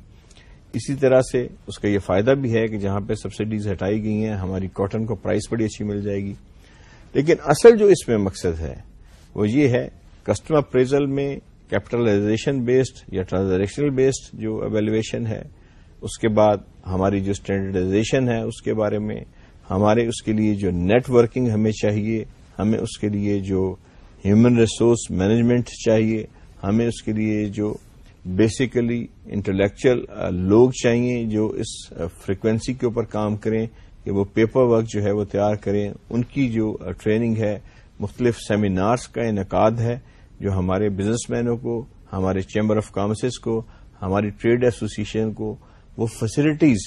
اسی طرح سے اس کا یہ فائدہ بھی ہے کہ جہاں پہ سبسڈیز ہٹائی گئی ہیں، ہماری کاٹن کو پرائز بڑی اچھی مل جائے گی۔ لیکن اصل جو اس میں مقصد ہے، وہ یہ ہے کسٹمر اپریزل میں کیپٹلائزیشن بیسڈ یا ٹرانزیکشنل بیسڈ جو اویلویشن ہے، اس کے بعد ہماری جو اسٹینڈرڈائزیشن ہے، اس کے بارے میں ہمارے اس کے لیے جو نیٹ ورکنگ ہمیں چاہیے، ہمیں اس کے لیے جو ہیومن ریسورس مینجمنٹ چاہیے، ہمیں اس کے لیے جو بیسیکلی انٹلیکچل uh, لوگ چاہیے جو اس uh, فریکوینسی کے اوپر کام کریں، کہ وہ پیپر ورک جو ہے وہ تیار کریں۔ ان کی جو uh, ٹریننگ ہے، مختلف سیمینارز کا انعقاد ہے، جو ہمارے بزنس مینوں کو، ہمارے چیمبر آف کامرسز کو، ہماری ٹریڈ ایسوسیشن کو، وہ فیسلٹیز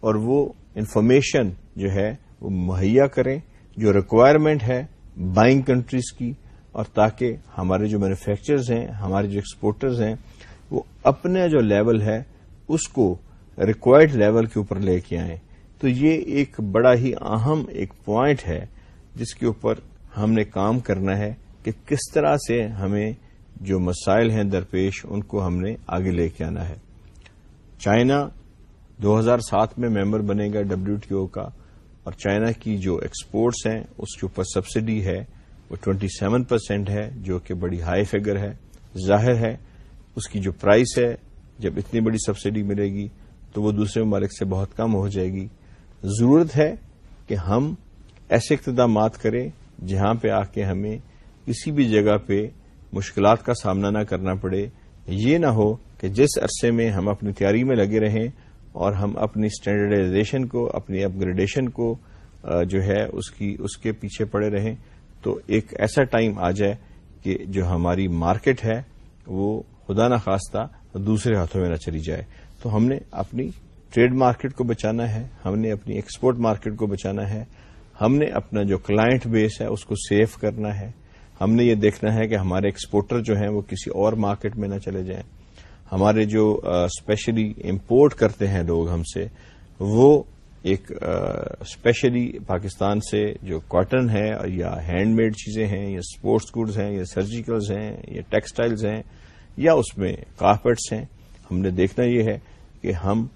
اور وہ انفارمیشن جو ہے، وہ مہیا کریں۔ جو ریکوائرمنٹ ہے بائنگ کنٹریز کی، اور تاکہ ہمارے جو مینوفیکچرز ہیں، ہمارے جو ایکسپورٹرز ہیں وہ اپنا جو لیول ہے، اس کو ریکوائرڈ لیول کے اوپر لے کے آئیں۔ تو یہ ایک بڑا ہی اہم ایک پوائنٹ ہے، جس کے اوپر ہم نے کام کرنا ہے کہ کس طرح سے ہمیں جو مسائل ہیں درپیش، ان کو ہم نے آگے لے کے آنا ہے۔ چائنا دو ہزار سات میں ممبر بنے گا ڈبلو ٹی او کا، اور چائنا کی جو ایکسپورٹس ہیں، اس کے اوپر سبسڈی ہے، وہ ٹوینٹی سیون پرسینٹ ہے، جو کہ بڑی ہائی فگر ہے، ظاہر ہے اس کی جو پرائس ہے، جب اتنی بڑی سبسڈی ملے گی، تو وہ دوسرے ممالک سے بہت کم ہو جائے گی۔ ضرورت ہے کہ ہم ایسے اقتدامات کریں جہاں پہ آ کے ہمیں کسی بھی جگہ پہ مشکلات کا سامنا نہ کرنا پڑے۔ یہ نہ ہو کہ جس عرصے میں ہم اپنی تیاری میں لگے رہیں اور ہم اپنی اسٹینڈرڈائزیشن کو، اپنی اپ گریڈیشن کو جو ہے، اس کی، اس کے پیچھے پڑے رہیں۔ تو ایک ایسا ٹائم آ جائے کہ جو ہماری مارکیٹ ہے، وہ خدا نہ خواستہ دوسرے ہاتھوں میں نہ چلی جائے۔ تو ہم نے اپنی ٹریڈ مارکیٹ کو بچانا ہے، ہم نے اپنی ایکسپورٹ مارکیٹ کو بچانا ہے، ہم نے اپنا جو کلائنٹ بیس ہے اس کو سیف کرنا ہے۔ ہم نے یہ دیکھنا ہے کہ ہمارے ایکسپورٹر جو ہیں وہ کسی اور مارکیٹ میں نہ چلے جائیں۔ ہمارے جو اسپیشلی امپورٹ کرتے ہیں لوگ ہم سے، وہ ایک اسپیشلی پاکستان سے جو کاٹن ہے یا ہینڈ میڈ چیزیں ہیں یا اسپورٹس گڈز ہیں یا سرجیکلز ہیں یا ٹیکسٹائلز ہیں یا اس میں کارپیٹس ہیں، ہم نے دیکھنا یہ ہے کہ ہم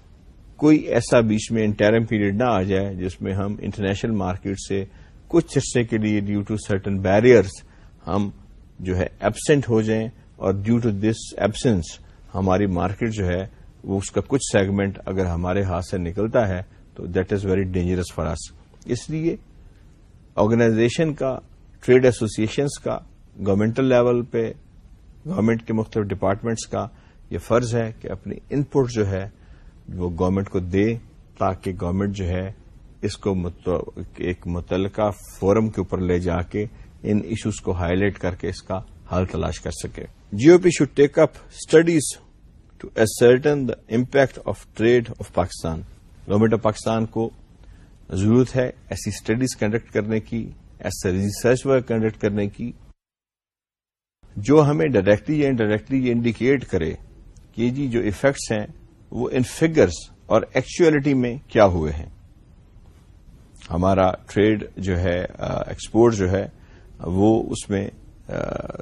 کوئی ایسا بیچ میں انٹرم پیریڈ نہ آ جائے جس میں ہم انٹرنیشنل مارکیٹ سے کچھ حصے کے لیے ڈیو ٹو سرٹن بیریئرز ہم جو ہے ایبسینٹ ہو جائیں اور ڈیو ٹو دس ایبسنس ہماری مارکیٹ جو ہے وہ اس کا کچھ سیگمنٹ اگر ہمارے ہاتھ سے نکلتا ہے تو that is very dangerous for اس اس لیے آرگنائزیشن کا ٹریڈ ایسوسیشنس کا گورنمنٹل لیول پہ گورنمنٹ کے مختلف ڈپارٹمنٹس کا یہ فرض ہے کہ اپنی ان پٹ جو ہے وہ گورنمنٹ کو دے تاکہ گورنمنٹ جو ہے اس کو ایک متعلقہ فورم کے اوپر لے جا کے ان ایشوز کو ہائی لائٹ کر کے اس کا حل تلاش کر سکے۔ G O P should take up studies to ascertain the impact of trade of Pakistan government of Pakistan کو ضرورت ہے ایسی اسٹڈیز کنڈکٹ کرنے کی، ایسا ریسرچ ورک کنڈکٹ کرنے کی۔ جو ہمیں ڈائریکٹلی یا انڈائریکٹلی یہ انڈیکیٹ کرے کہ جی جو افیکٹس ہیں وہ ان فگرس اور ایکچوئلٹی میں کیا ہوئے ہیں۔ ہمارا ٹریڈ جو ہے ایکسپورٹ جو ہے، وہ اس میں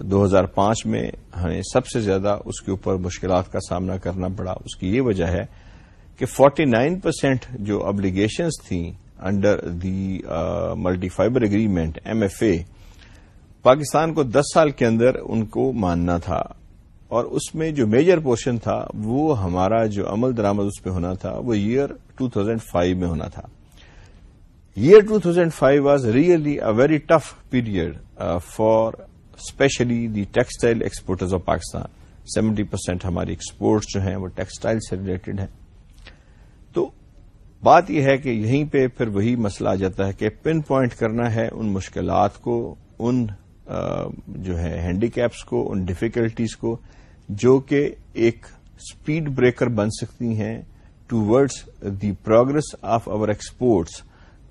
دو ہزار پانچ میں ہمیں سب سے زیادہ اس کے اوپر مشکلات کا سامنا کرنا پڑا۔ اس کی یہ وجہ ہے کہ فورٹی نائن پرسینٹ جو ابلیگیشنز تھیں under the multi fibre agreement M F A Pakistan کو دس سال کے اندر ان کو ماننا تھا اور اس میں جو میجر پورشن تھا، وہ ہمارا جو عمل درامد اس پہ ہونا تھا، وہ ایئر 2005 میں ہونا تھا۔ Year 2005 was really a very tough period for especially the textile exporters of Pakistan seventy percent ہماری ایکسپورٹس جو ہیں وہ ٹیکسٹائل سے ریلیٹڈ ہیں۔ تو بات یہ ہے کہ یہیں پہ پھر وہی مسئلہ آ جاتا ہے کہ پن پوائنٹ کرنا ہے ان مشکلات کو، ان جو ہے ہینڈی کیپس کو، ان ڈفیکلٹیز کو، جو کہ ایک اسپیڈ بریکر بن سکتی ہیں towards the progress of our exports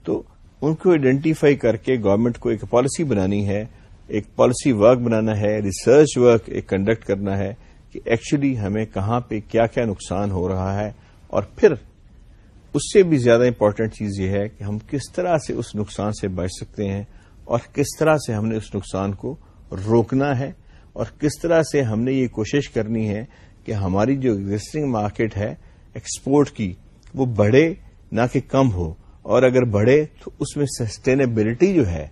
تو ان کو آئیڈینٹیفائی کر کے گورنمنٹ کو ایک پالیسی بنانی ہے، ایک پالیسی ورک بنانا ہے ریسرچ ورک ایک کنڈکٹ کرنا ہے کہ ایکچولی ہمیں کہاں پہ کیا کیا نقصان ہو رہا ہے۔ اور پھر اس سے بھی زیادہ امپورٹنٹ چیز یہ ہے کہ ہم کس طرح سے اس نقصان سے بچ سکتے ہیں۔ اور کس طرح سے ہم نے اس نقصان کو روکنا ہے اور کس طرح سے ہم نے یہ کوشش کرنی ہے کہ ہماری جو ایگزٹنگ مارکیٹ ہے ایکسپورٹ کی وہ بڑھے، نہ کہ کم ہو۔ اور اگر بڑھے تو اس میں سسٹینیبلٹی جو ہے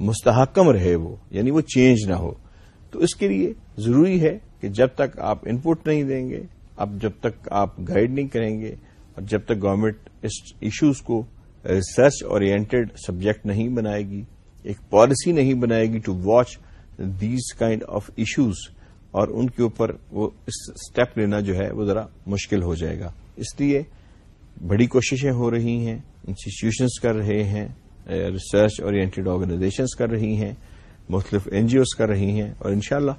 مستحکم رہے وہ یعنی وہ چینج نہ ہو۔ تو اس کے لیے ضروری ہے کہ جب تک آپ ان پٹ نہیں دیں گے، اب جب تک آپ گائیڈ نہیں کریں گے اور جب تک گورنمنٹ اس ایشوز کو ریسرچ اورینٹڈ سبجیکٹ نہیں بنائے گی، ایک پالیسی نہیں بنائے گی to watch these kind of issues اور ان کے اوپر وہ اسٹیپ لینا جو ہے وہ ذرا مشکل ہو جائے گا۔ اس لیے بڑی کوششیں ہو رہی ہیں انسٹیٹیوشنس کر رہے ہیں ریسرچ اورینٹڈ آرگنائزیشنس کر رہی ہیں، مختلف این جی اوز کر رہی ہیں، اور انشاءاللہ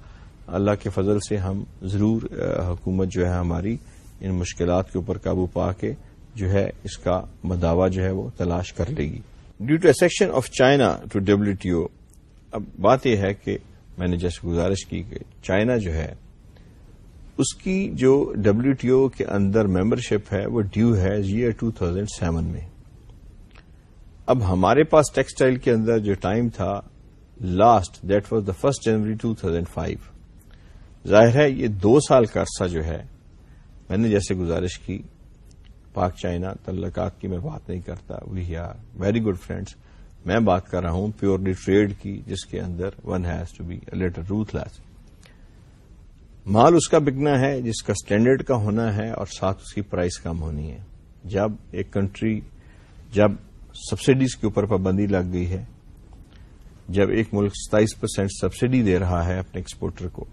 اللہ کے فضل سے ہم ضرور حکومت جو ہے ہماری ان مشکلات کے اوپر قابو پا کے جو ہے، اس کا مداوع جو ہے وہ تلاش کر لے گی۔ Due to a section of China to W T O اب بات یہ ہے کہ میں نے جیسے گزارش کی کہ چائنا جو ہے، اس کی جو ڈبلو ٹی او کے اندر ممبرشپ ہے، وہ ڈیو ہے ایئر ٹو تھاؤزینڈ سیون میں۔ اب ہمارے پاس ٹیکسٹائل کے اندر جو ٹائم تھا last that was the first January two thousand five ظاہر ہے، یہ دو سال کا عرصہ جو ہے، میں نے جیسے گزارش کی پاک چائنا تعلقات کی میں بات نہیں کرتا۔ We are very good friends میں بات کر رہا ہوں پیورلی ٹریڈ کی، جس کے اندر one has to be later ruthless مال اس کا بکنا ہے جس کا اسٹینڈرڈ کا ہونا ہے اور ساتھ اس کی پرائز کم ہونی ہے۔ جب ایک کنٹری جب سبسڈیز کے اوپر پابندی لگ گئی ہے، جب ایک ملک ستائیس پرسینٹ سبسڈی دے رہا ہے اپنے ایکسپورٹر کو،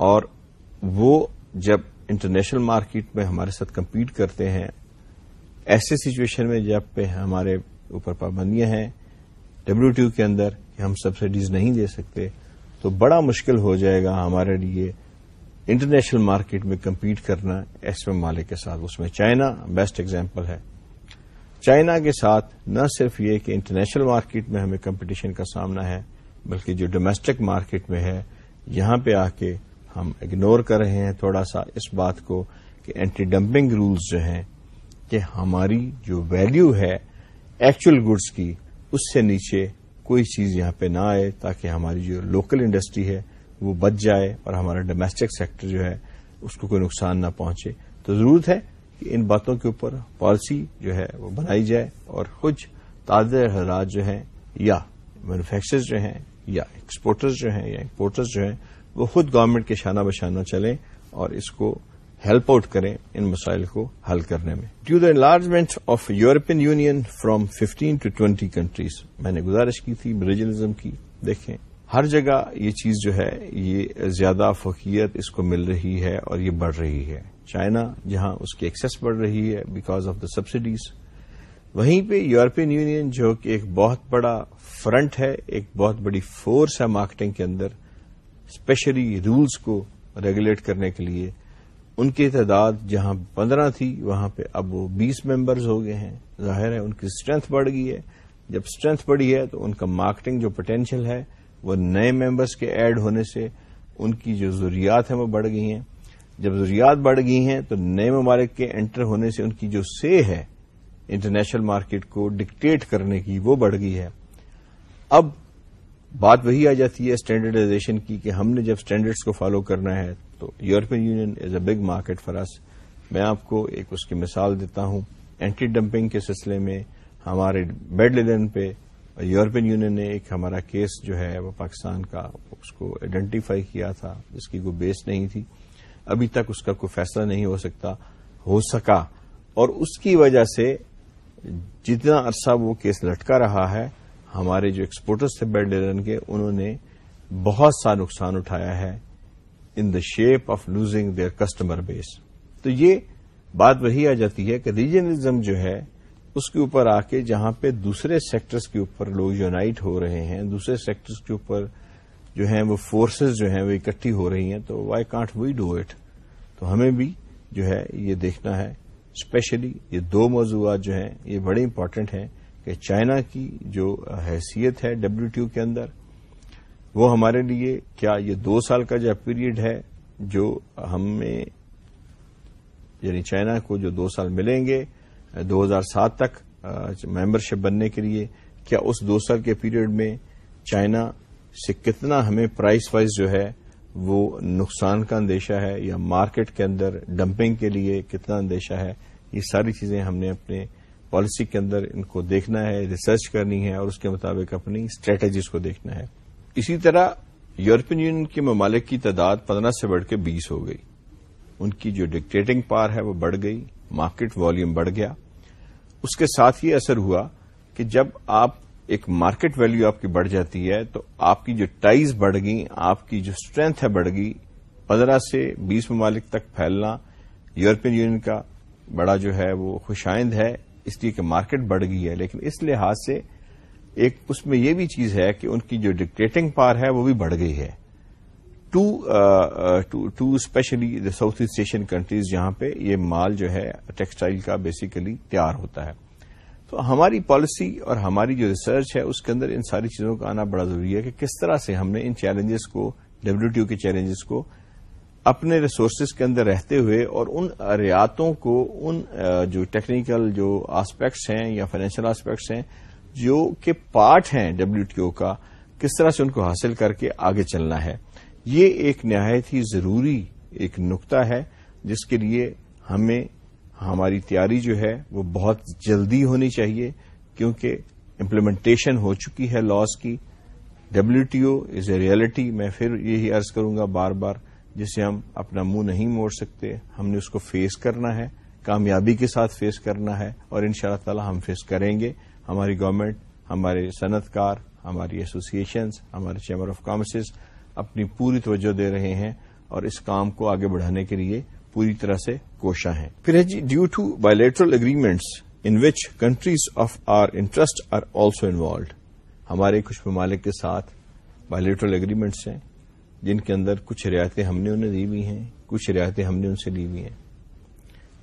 اور وہ جب انٹرنیشنل مارکیٹ میں ہمارے ساتھ کمپیٹ کرتے ہیں، ایسے سچویشن میں جب پہ ہمارے اوپر پابندیاں ہیں ڈبلو ٹیو کے اندر کہ ہم سبسڈیز نہیں دے سکتے، تو بڑا مشکل ہو جائے گا ہمارے لیے انٹرنیشنل مارکیٹ میں کمپیٹ کرنا ایسے ممالک کے ساتھ۔ اس میں چائنا بیسٹ ایگزامپل ہے۔ چائنا کے ساتھ نہ صرف یہ کہ انٹرنیشنل مارکیٹ میں ہمیں کمپٹیشن کا سامنا ہے، بلکہ جو ڈومیسٹک مارکیٹ میں ہے، یہاں پہ آ کے ہم اگنور کر رہے ہیں تھوڑا سا اس بات کو کہ اینٹی ڈمپنگ رولز جو ہیں کہ ہماری جو ویلیو ہے ایکچوئل گڈس کی، اس سے نیچے کوئی چیز یہاں پہ نہ آئے تاکہ ہماری جو لوکل انڈسٹری ہے وہ بچ جائے اور ہمارا ڈومیسٹک سیکٹر جو ہے اس کو کوئی نقصان نہ پہنچے۔ تو ضرورت ہے کہ ان باتوں کے اوپر پالیسی جو ہے وہ بنائی جائے اور کچھ تازہ حضرات جو ہیں یا مینوفیکچرز جو ہیں یا ایکسپورٹرز جو ہیں یا امپورٹرز جو ہیں وہ خود گورنمنٹ کے شانہ بشانہ چلیں اور اس کو ہیلپ آؤٹ کریں ان مسائل کو حل کرنے میں۔ Due the enlargement of European Union from fifteen to twenty countries میں نے گزارش کی تھی ریجنزم کی۔ دیکھیں، ہر جگہ یہ چیز جو ہے، یہ زیادہ فوقیت اس کو مل رہی ہے اور یہ بڑھ رہی ہے۔ چائنا، جہاں اس کی ایکسس بڑھ رہی ہے بیکاز آف دا سبسڈیز وہیں پہ یورپین یونین جو کہ ایک بہت بڑا فرنٹ ہے، ایک بہت بڑی فورس ہے مارکیٹنگ کے اندر اسپیشلی رولز کو ریگولیٹ کرنے کے لیے ان کی تعداد جہاں پندرہ تھی، وہاں پہ اب وہ بیس ممبرز ہو گئے ہیں۔ ظاہر ہے ان کی اسٹرینتھ بڑھ گئی ہے۔ جب اسٹرینتھ بڑھی ہے تو ان کا مارکیٹنگ جو پوٹینشیل ہے، وہ نئے ممبرس کے ایڈ ہونے سے ان کی جو ضروریات ہیں وہ بڑھ گئی ہیں۔ جب ضروریات بڑھ گئی ہیں تو نئے ممالک کے انٹر ہونے سے ان کی جو سے ہے انٹرنیشنل مارکیٹ کو ڈکٹیٹ کرنے کی وہ بڑھ گئی ہے۔ اب بات وہی آ جاتی ہے اسٹینڈرڈائزیشن کی کہ ہم نے جب اسٹینڈرڈس کو فالو کرنا ہے تو European Union is a big market for اس میں آپ کو ایک اس کی مثال دیتا ہوں. اینٹی ڈمپنگ کے سلسلے میں ہمارے بیڈ لین پہ یورپین یونین نے ایک ہمارا کیس جو ہے وہ پاکستان کا اس کو آئیڈینٹیفائی کیا تھا، جس کی کوئی بیس نہیں تھی۔ ابھی تک اس کا کوئی فیصلہ نہیں ہو سکتا، ہو سکا۔ اور اس کی وجہ سے جتنا عرصہ وہ کیس لٹکا رہا ہے ہمارے جو ایکسپورٹرس تھے بیڈ ڈیلن کے، انہوں نے بہت سا نقصان اٹھایا ہے in the shape of losing their customer base تو یہ بات وہی آ جاتی ہے کہ ریجنلزم جو ہے، اس کے اوپر آ کے جہاں پہ دوسرے سیکٹرز کے اوپر لوگ یونائٹ ہو رہے ہیں، دوسرے سیکٹرز کے اوپر جو ہیں وہ فورسز جو ہیں وہ اکٹھی ہو رہی ہیں، تو why can't we do it تو ہمیں بھی جو ہے یہ دیکھنا ہے اسپیشلی یہ دو موضوعات جو ہیں یہ بڑے امپارٹینٹ ہیں۔ کہ چائنا کی جو حیثیت ہے ڈبلو ٹی کے اندر، وہ ہمارے لیے کیا یہ دو سال کا جو پیریڈ ہے جو ہمیں یعنی چائنا کو جو دو سال ملیں گے، دو ہزار سات تک ممبرشپ بننے کے لیے، کیا اس دو سال کے پیریڈ میں چائنا سے کتنا ہمیں پرائس وائز جو ہے وہ نقصان کا اندیشہ ہے یا مارکیٹ کے اندر ڈمپنگ کے لیے کتنا اندیشہ ہے، یہ ساری چیزیں ہم نے اپنے پالیسی کے اندر ان کو دیکھنا ہے ریسرچ کرنی ہے اور اس کے مطابق اپنی اسٹریٹجیز کو دیکھنا ہے۔ اسی طرح یورپین یونین کے ممالک کی تعداد پندرہ سے بڑھ کے بیس ہو گئی۔ ان کی جو ڈکٹیٹنگ پار ہے وہ بڑھ گئی مارکیٹ والیوم بڑھ گیا۔ اس کے ساتھ یہ اثر ہوا کہ جب آپ ایک مارکیٹ ویلو آپ کی بڑھ جاتی ہے تو آپ کی جو ٹائز بڑھ گئی آپ کی جو اسٹرینتھ ہے بڑھ گئی۔ پندرہ سے بیس ممالک تک پھیلنا یورپین یونین کا بڑا جو ہے وہ خوشائند ہے۔ اس لیے کہ مارکیٹ بڑھ گئی ہے، لیکن اس لحاظ سے ایک اس میں یہ بھی چیز ہے کہ ان کی جو ڈکٹیٹنگ پار ہے وہ بھی بڑھ گئی ہے۔ To especially the south east Asian countries جہاں پہ یہ مال جو ہے ٹیکسٹائل کا بیسیکلی تیار ہوتا ہے۔ تو ہماری پالیسی اور ہماری جو ریسرچ ہے، اس کے اندر ان ساری چیزوں کا آنا بڑا ضروری ہے کہ کس طرح سے ہم نے ان چیلنجز کو ڈبلو کے چیلنجز کو اپنے ریسورسز کے اندر رہتے ہوئے اور ان ریاتوں کو ان جو ٹیکنیکل جو آسپیکٹس ہیں یا فائنینشیل آسپیکٹس ہیں، جو کہ پارٹ ہیں ڈبلو کا، کس طرح سے ان کو حاصل کر کے آگے چلنا ہے۔ یہ ایک نہایت ہی ضروری ایک نقطہ ہے، جس کے لیے ہمیں ہماری تیاری جو ہے وہ بہت جلدی ہونی چاہیے، کیونکہ امپلیمنٹیشن ہو چکی ہے لاس کی۔ W T O is a reality میں پھر یہی عرض کروں گا بار بار۔ جسے ہم اپنا منہ نہیں موڑ سکتے، ہم نے اس کو فیس کرنا ہے، کامیابی کے ساتھ فیس کرنا ہے، اور ان شاء اللہ تعالی ہم فیس کریں گے۔ ہماری گورنمنٹ ہمارے صنعت کار ہماری ایسوسیشنز ہمارے چیمبر آف کامرسز اپنی پوری توجہ دے رہے ہیں اور اس کام کو آگے بڑھانے کے لیے پوری طرح سے کوشاں ہیں۔ پھر G due to bilateral agreements in which countries of our interest are also involved ہمارے کچھ ممالک کے ساتھ بایولیٹرل اگریمنٹس ہیں۔ جن کے اندر کچھ رعایتیں ہم نے انہیں دی ہوئی ہیں، کچھ رعایتیں ہم نے ان سے لی ہوئی ہیں۔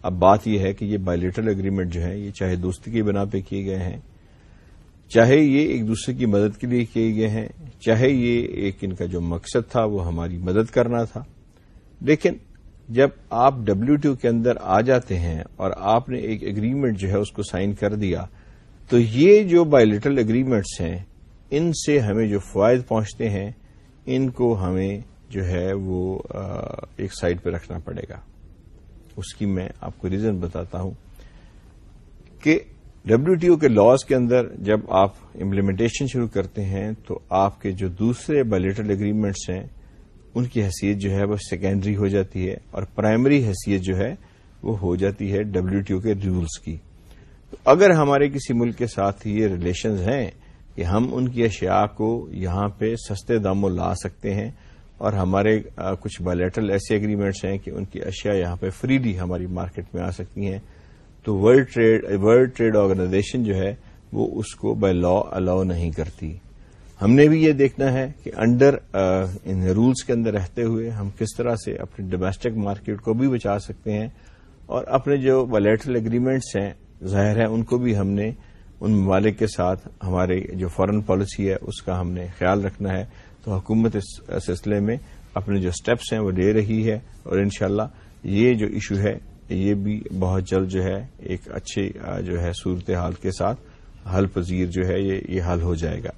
اب بات یہ ہے کہ یہ بایولیٹرل اگریمنٹ جو ہے، یہ چاہے دوستی کی بنا پہ کیے گئے ہیں، چاہے یہ ایک دوسرے کی مدد کے لیے کیے گئے ہیں، چاہے یہ ایک ان کا جو مقصد تھا وہ ہماری مدد کرنا تھا۔ لیکن جب آپ ڈبلو ٹی کے اندر آ جاتے ہیں اور آپ نے ایک اگریمنٹ جو ہے اس کو سائن کر دیا، تو یہ جو بایولیٹرل اگریمنٹس ہیں، ان سے ہمیں جو فوائد پہنچتے ہیں ان کو ہمیں جو ہے وہ ایک سائڈ پہ رکھنا پڑے گا۔ اس کی میں آپ کو ریزن بتاتا ہوں کہ ڈبلو ٹی او کے لاس کے اندر جب آپ امپلیمنٹیشن شروع کرتے ہیں تو آپ کے جو دوسرے بایولیٹرل اگریمنٹس ہیں، ان کی حیثیت جو ہے وہ سیکنڈری ہو جاتی ہے اور پرائمری حیثیت جو ہے وہ ہو جاتی ہے ڈبلو ٹی او کے رولس کی۔ تو اگر ہمارے کسی ملک کے ساتھ یہ ریلیشنز ہیں کہ ہم ان کی اشیاء کو یہاں پہ سستے داموں لا سکتے ہیں اور ہمارے کچھ بایولیٹرل ایسے اگریمنٹس ہیں کہ ان کی اشیاء یہاں پہ فریلی ہماری مارکیٹ میں آ سکتی ہیں۔ تو world trade world trade organization جو ہے، وہ اس کو بائی لا الاؤ نہیں کرتی۔ ہم نے بھی یہ دیکھنا ہے کہ انڈر ان رولس کے اندر رہتے ہوئے ہم کس طرح سے اپنی ڈومیسٹک مارکیٹ کو بھی بچا سکتے ہیں اور اپنے جو بایولیٹرل اگریمنٹس ہیں، ظاہر ہے ان کو بھی ہم نے ان ممالک کے ساتھ ہمارے جو فارن پالیسی ہے، اس کا ہم نے خیال رکھنا ہے۔ تو حکومت اس سلسلے میں اپنے جو سٹیپس ہیں، وہ لے رہی ہے۔ اور انشاءاللہ یہ جو ایشو ہے، یہ بھی بہت جلد جو ہے، ایک اچھی جو ہے صورتحال کے ساتھ حل پذیر جو ہے، یہ حل ہو جائے گا۔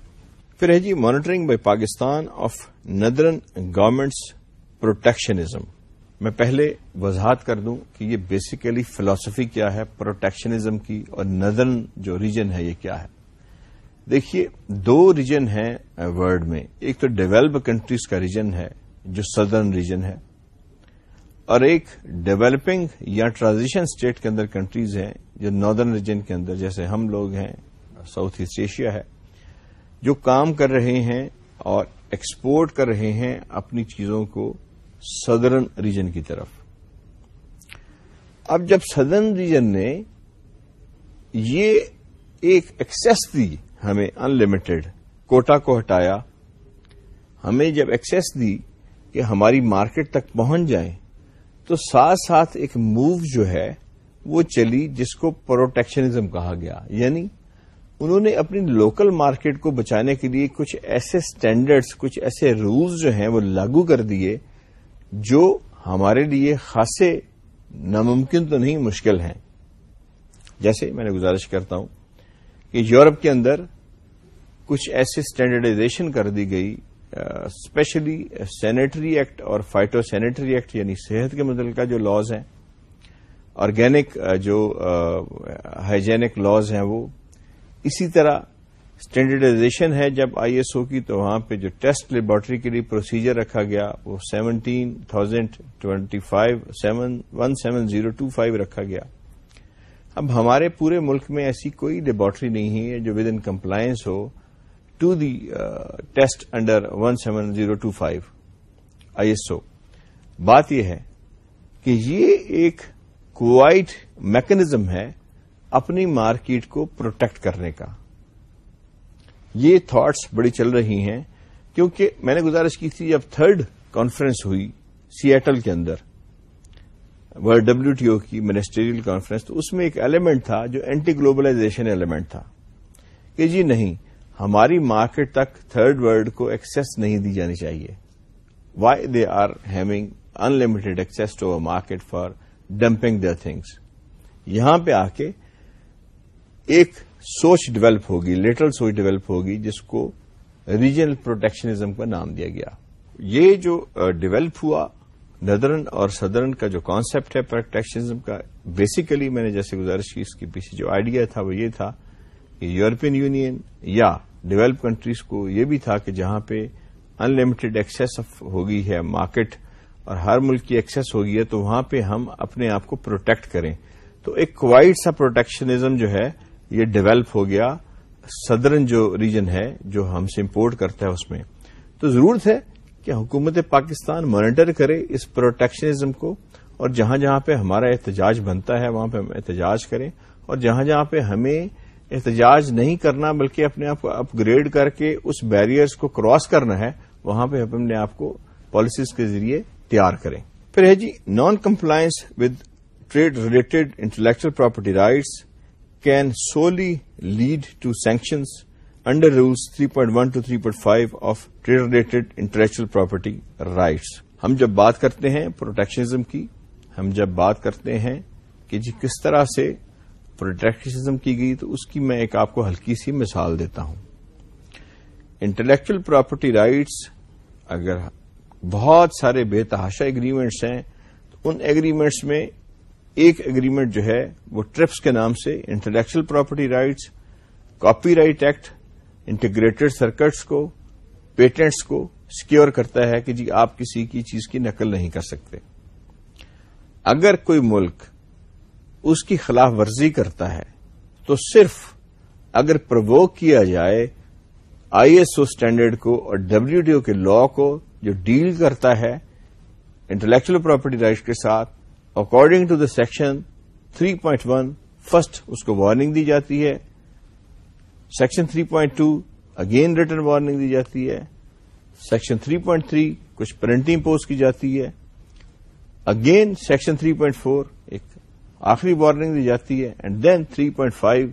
پھر ہے G monitoring by Pakistan of northern governments protectionism میں پہلے وضاحت کر دوں کہ یہ بیسیکلی فلاسفی کیا ہے پروٹیکشنزم کی اور ندرن جو ریجن ہے یہ کیا ہے۔ دیکھیے، دو ریجن ہیں ورلڈ میں۔ ایک تو ڈیولپ کنٹریز کا ریجن ہے جو سدرن ریجن ہے، اور ایک ڈیولپنگ یا ٹرانزیشن اسٹیٹ کے اندر کنٹریز ہیں جو ناردرن ریجن کے اندر، جیسے ہم لوگ ہیں ساؤتھ ایسٹ ایشیا ہے، جو کام کر رہے ہیں اور ایکسپورٹ کر رہے ہیں اپنی چیزوں کو سدرن ریجن کی طرف۔ اب جب سدرن ریجن نے یہ ایک ایکسس دی ہمیں ان لمیٹڈ کوٹا کو ہٹایا، ہمیں جب ایکسس دی کہ ہماری مارکیٹ تک پہنچ جائیں، تو ساتھ ساتھ ایک موو جو ہے، وہ چلی جس کو پروٹیکشنزم کہا گیا۔ یعنی انہوں نے اپنی لوکل مارکیٹ کو بچانے کے لیے کچھ ایسے سٹینڈرڈز کچھ ایسے رولز جو ہیں، وہ لاگو کر دیے جو ہمارے لیے خاصے ناممکن تو نہیں، مشکل ہیں۔ جیسے میں نے گزارش کرتا ہوں کہ یورپ کے اندر کچھ ایسے اسٹینڈرڈائزیشن کر دی گئی اسپیشلی سینیٹری ایکٹ اور فائٹو سینیٹری ایکٹ یعنی صحت کے متعلقہ جو لاز ہیں آرگینک جو ہائیجینک لاز ہیں وہ، اسی طرح اسٹینڈرڈائزیشن ہے جب آئی ایس او کی، تو وہاں پہ جو ٹیسٹ لیبورٹری کے لیے پروسیجر رکھا گیا، وہ seventeen thousand twenty five, seven, one seven zero two five رکھا گیا۔ اب ہمارے پورے ملک میں ایسی کوئی لیبورٹری نہیں ہے جو with in compliance who to the test under one seven zero two five I S O. بات یہ ہے کہ یہ ایک کوائٹ میکنزم ہے اپنی مارکیٹ کو پروٹیکٹ کرنے کا۔ یہ تھاٹس بڑی چل رہی ہیں کیونکہ میں نے گزارش کی تھی جب تھرڈ کانفرنس ہوئی سیٹل کے اندر ورلڈ ڈبلو ٹی او کی منسٹریل کانفرنس تو اس میں ایک ایلیمنٹ تھا جو اینٹی گلوبلائزیشن ایلیمنٹ تھا کہ جی نہیں، ہماری مارکیٹ تک تھرڈ ورلڈ کو ایکسس نہیں دی جانی چاہیے۔ Why they are having unlimited access to a market for dumping their things یہاں پہ آ کے ایک سوچ ڈیولپ ہوگی لیٹرل سوچ ڈیولپ ہوگی، جس کو ریجنل پروٹیکشنزم کا نام دیا گیا۔ یہ جو ڈیولپ ہوا ندرن اور سدرن کا جو کانسیپٹ ہے پروٹیکشنزم کا بیسیکلی میں نے جیسے گزارش کی، اس کے پیچھے جو آئیڈیا تھا وہ یہ تھا کہ یورپین یونین یا ڈیولپ کنٹریز کو یہ بھی تھا کہ جہاں پہ ان لمیٹڈ ایکسس ہوگی ہے مارکیٹ اور ہر ملک کی ایکسس ہوگی ہے، تو وہاں پہ ہم اپنے آپ کو پروٹیکٹ کریں۔ تو ایک کوائٹ سا پروٹیکشنزم جو ہے یہ ڈیولپ ہو گیا سدرن جو ریجن ہے، جو ہم سے امپورٹ کرتا ہے اس میں۔ تو ضرورت ہے کہ حکومت پاکستان مانیٹر کرے اس پروٹیکشنزم کو اور جہاں جہاں پہ ہمارا احتجاج بنتا ہے وہاں پہ ہم احتجاج کریں اور جہاں جہاں پہ ہمیں احتجاج نہیں کرنا بلکہ اپنے آپ کو اپ گریڈ کر کے اس بیریئرز کو کراس کرنا ہے، وہاں پہ ہم اپنے آپ کو پالیسیز کے ذریعے تیار کریں۔ پھر ہے G non compliance with trade related intellectual property rights can solely lead to sanctions under rules 3.1 to 3.5 of trade related intellectual property rights. ہم جب بات کرتے ہیں پروٹیکشنزم کی، ہم جب بات کرتے ہیں کہ جی کس طرح سے پروٹیکشنزم کی گئی، تو اس کی میں ایک آپ کو ہلکی سی مثال دیتا ہوں۔ انٹلیکچل پراپرٹی رائٹس اگر بہت سارے بے تحاشا اگریمنٹس ہیں، تو ان ایگریمنٹس میں ایک اگریمنٹ جو ہے وہ ٹرپس کے نام سے intellectual property rights, copyright act, integrated circuits کو، پیٹنٹس کو سکیور کرتا ہے کہ جی آپ کسی کی چیز کی نقل نہیں کر سکتے۔ اگر کوئی ملک اس کی خلاف ورزی کرتا ہے تو صرف اگر پروک کیا جائے آئی ایس او اسٹینڈرڈ کو اور ڈبلو ڈی او کے لا کو جو ڈیل کرتا ہے انٹلیکچل پراپرٹی رائٹ کے ساتھ according to the section 3.1 first اس کو وارننگ دی جاتی ہے سیکشن 3.2 اگین ریٹرن وارننگ دی جاتی ہے سیکشن 3.3 کچھ پرنٹنگ پوسٹ کی جاتی ہے اگین سیکشن 3.4 ایک آخری وارننگ دی جاتی ہے اینڈ دین 3.5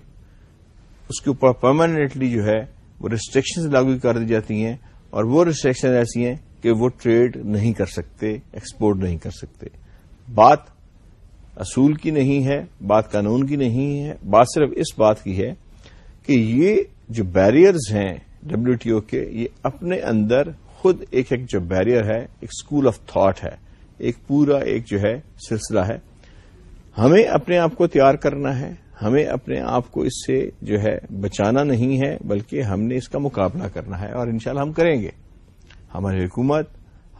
اس کے اوپر پرماننٹلی جو ہے وہ ریسٹرکشن لاگو کر دی جاتی ہیں اور وہ ریسٹرکشن ایسی ہیں کہ وہ ٹریڈ نہیں کر سکتے ایکسپورٹ نہیں کر سکتے بات اصول کی نہیں ہے، بات قانون کی نہیں ہے، بات صرف اس بات کی ہے کہ یہ جو بیریئرز ہیں ڈبلو ٹی او کے، یہ اپنے اندر خود ایک ایک جو بیریئر ہے، ایک اسکول آف تھاٹ ہے، ایک پورا ایک جو ہے سلسلہ ہے۔ ہمیں اپنے آپ کو تیار کرنا ہے، ہمیں اپنے آپ کو اس سے جو ہے بچانا نہیں ہے، بلکہ ہم نے اس کا مقابلہ کرنا ہے اور انشاءاللہ ہم کریں گے۔ ہماری حکومت،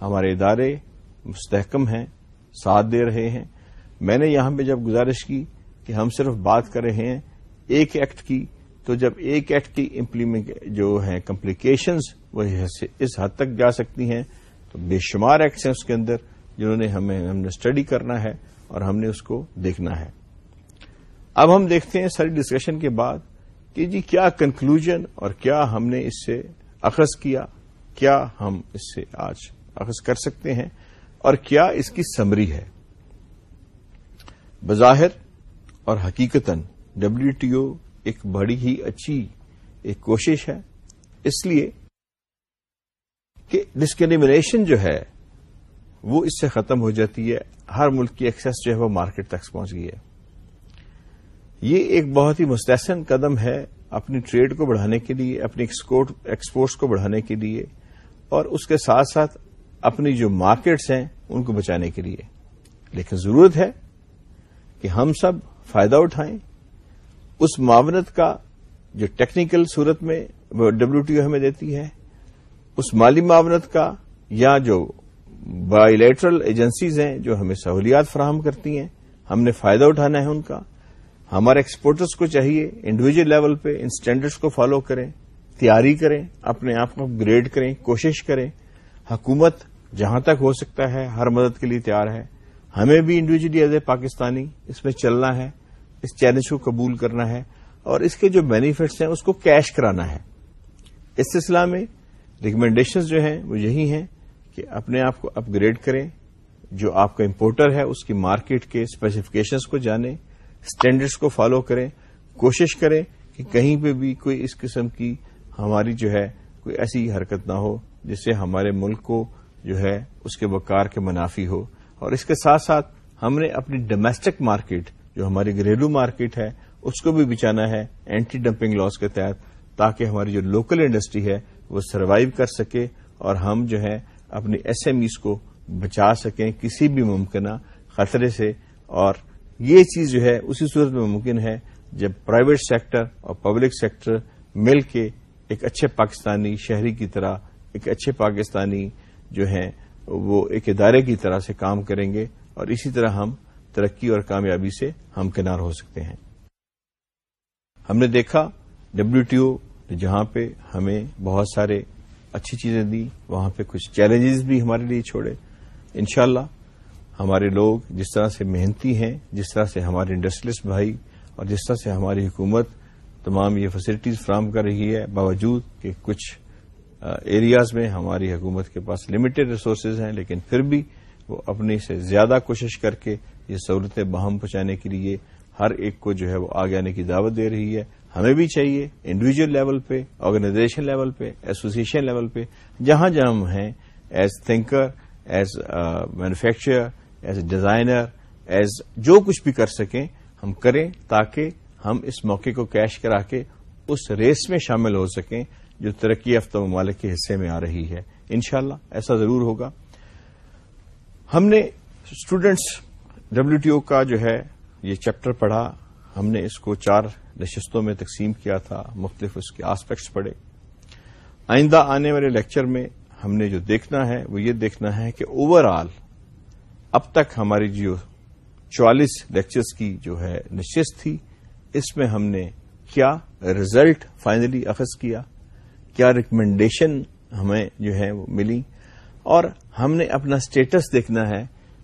ہمارے ادارے مستحکم ہیں۔ ساتھ دے رہے ہیں۔ میں نے یہاں پہ جب گزارش کی کہ ہم صرف بات کر رہے ہیں ایک ایکٹ کی، تو جب ایک ایکٹ کی امپلیمنٹ جو ہیں کمپلیکیشنز وہ اس حد تک جا سکتی ہیں، تو بے شمار ایکٹس ہیں اس کے اندر جنہوں نے ہمیں ہم نے اسٹڈی کرنا ہے اور ہم نے اس کو دیکھنا ہے۔ اب ہم دیکھتے ہیں ساری ڈسکشن کے بعد کہ جی کیا کنکلوژن اور کیا ہم نے اس سے اخذ کیا کیا ہم اس سے آج اخذ کر سکتے ہیں۔ اور کیا اس کی سمری ہے؟ بظاہر اور حقیقتا ڈبلو ٹی او ایک بڑی ہی اچھی ایک کوشش ہے، اس لیے کہ ڈسکریمنیشن جو ہے، وہ اس سے ختم ہو جاتی ہے، ہر ملک کی ایکسس جو ہے وہ مارکیٹ تک پہنچ گئی ہے۔ یہ ایک بہت ہی مستحسن قدم ہے اپنی ٹریڈ کو بڑھانے کے لیے، اپنی ایکسپورٹس کو بڑھانے کے لیے اور اس کے ساتھ ساتھ اپنی جو مارکیٹس ہیں، ان کو بچانے کے لیے۔ لیکن ضرورت ہے کہ ہم سب فائدہ اٹھائیں۔ اس معاونت کا جو ٹیکنیکل صورت میں ڈبلو ٹی او ہمیں دیتی ہے، اس مالی معاونت کا یا جو بائیلیٹرل ایجنسیز ہیں جو ہمیں سہولیات فراہم کرتی ہیں، ہم نے فائدہ اٹھانا ہے ان کا۔ ہمارے ایکسپورٹرس کو چاہیے انڈیویجل لیول پہ ان اسٹینڈرڈس کو فالو کریں، تیاری کریں، اپنے آپ کو گریڈ کریں، کوشش کریں۔ حکومت جہاں تک ہو سکتا ہے، ہر مدد کے لیے تیار ہے۔ ہمیں بھی انڈیویجلی ایز اے پاکستانی اس میں چلنا ہے، اس چیلنج کو قبول کرنا ہے اور اس کے جو بینیفٹس ہیں، اس کو کیش کرانا ہے۔ اس سلسلہ میں ریکمینڈیشنز جو ہیں، وہ یہی ہیں کہ اپنے آپ کو اپ گریڈ کریں۔ جو آپ کا امپورٹر ہے، اس کی مارکیٹ کے اسپیسیفکیشنز کو جانیں اسٹینڈرڈس کو فالو کریں۔ کوشش کریں کہ کہیں پہ بھی کوئی اس قسم کی ہماری جو ہے، کوئی ایسی حرکت نہ ہو۔ جس سے ہمارے ملک کو جو ہے اس کے وقار کے منافی ہو اور اس کے ساتھ ساتھ ہم نے اپنی ڈومیسٹک مارکیٹ جو ہماری گھریلو مارکیٹ ہے، اس کو بھی بچانا ہے اینٹی ڈمپنگ لاس کے تحت تاکہ ہماری جو لوکل انڈسٹری ہے وہ سروائو کر سکے اور ہم جو ہے اپنی ایس ایم ایز کو بچا سکیں کسی بھی ممکنہ خطرے سے اور یہ چیز جو ہے اسی صورت میں ممکن ہے جب پرائیویٹ سیکٹر اور پبلک سیکٹر مل کے ایک اچھے پاکستانی شہری کی طرح ایک اچھے پاکستانی جو ہیں، وہ ایک ادارے کی طرح سے کام کریں گے اور اسی طرح ہم ترقی اور کامیابی سے ہم کنار ہو سکتے ہیں۔ ہم نے دیکھا ڈبلو ٹی او جہاں پہ ہمیں بہت سارے اچھی چیزیں دی، وہاں پہ کچھ چیلنجز بھی ہمارے لیے چھوڑے۔ انشاءاللہ ہمارے لوگ جس طرح سے محنتی ہیں، جس طرح سے ہمارے انڈسٹریلسٹ بھائی اور جس طرح سے ہماری حکومت تمام یہ فیسلٹیز فراہم کر رہی ہے، باوجود کہ کچھ ایریاز میں ہماری حکومت کے پاس لمیٹڈ ریسورسز ہیں، لیکن پھر بھی وہ اپنی سے زیادہ کوشش کر کے یہ سہولتیں بہم پہنچانے کے لیے ہر ایک کو جو ہے وہ آگے آنے کی دعوت دے رہی ہے۔ ہمیں بھی چاہیے انڈیویجل لیول پہ آرگنائزیشن لیول پہ ایسوسیشن لیول پہ، جہاں جہاں ہم ہیں as thinker as manufacturer as designer as جو کچھ بھی کر سکیں، ہم کریں تاکہ ہم اس موقع کو کیش کرا کے اس ریس میں شامل ہو سکیں۔ جو ترقی یافتہ ممالک کے حصے میں آ رہی ہے۔ انشاءاللہ ایسا ضرور ہوگا۔ ہم نے اسٹوڈینٹس ڈبلو ٹی او کا جو ہے یہ چیپٹر پڑھا۔ ہم نے اس کو چار نشستوں میں تقسیم کیا تھا۔ مختلف اس کے آسپیکٹس پڑھے۔ آئندہ آنے والے لیکچر میں ہم نے جو دیکھنا ہے وہ یہ دیکھنا ہے کہ اوور آل اب تک ہماری جو چوالیس لیکچرز کی جو ہے نشست تھی، اس میں ہم نے کیا ریزلٹ فائنلی اخذ کیا۔ کیا ریکمنڈیشن ہمیں جو ہے وہ ملی اور ہم نے اپنا اسٹیٹس دیکھنا ہے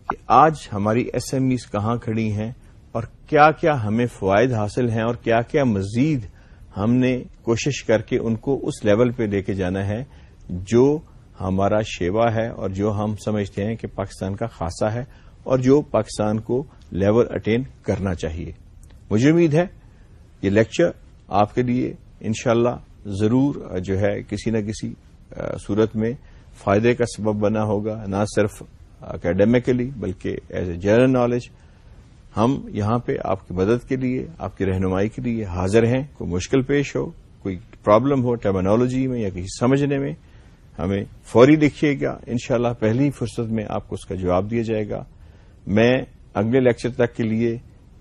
کہ آج ہماری ایس ایم ایز کہاں کھڑی ہیں اور کیا کیا ہمیں فوائد حاصل ہیں اور کیا کیا مزید ہم نے کوشش کر کے ان کو اس لیول پہ لے کے جانا ہے جو ہمارا شیوا ہے اور جو ہم سمجھتے ہیں کہ پاکستان کا خاصا ہے اور جو پاکستان کو لیول اٹین کرنا چاہیے۔ مجھے امید ہے یہ لیکچر آپ کے لیے انشاءاللہ ضرور جو ہے کسی نہ کسی صورت میں فائدے کا سبب بنا ہوگا، نہ صرف اکیڈیمکلی بلکہ ایز اے جنرل نالج ہم یہاں پہ آپ کی مدد کے لیے، آپ کی رہنمائی کے لیے حاضر ہیں۔ کوئی مشکل پیش ہو، کوئی پرابلم ہو ٹرمنالوجی میں یا کسی سمجھنے میں، ہمیں فوری لکھیے گا۔ انشاءاللہ پہلی فرصت میں آپ کو اس کا جواب دیا جائے گا۔ میں اگلے لیکچر تک کے لیے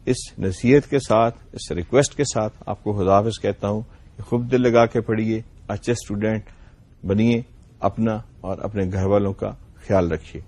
اس نصیحت کے ساتھ، اس ریکویسٹ کے ساتھ آپ کو خدا حافظ کہتا ہوں۔ خوب دل لگا کے پڑھیے، اچھے اسٹوڈینٹ بنیے، اپنا اور اپنے گھر والوں کا خیال رکھیے۔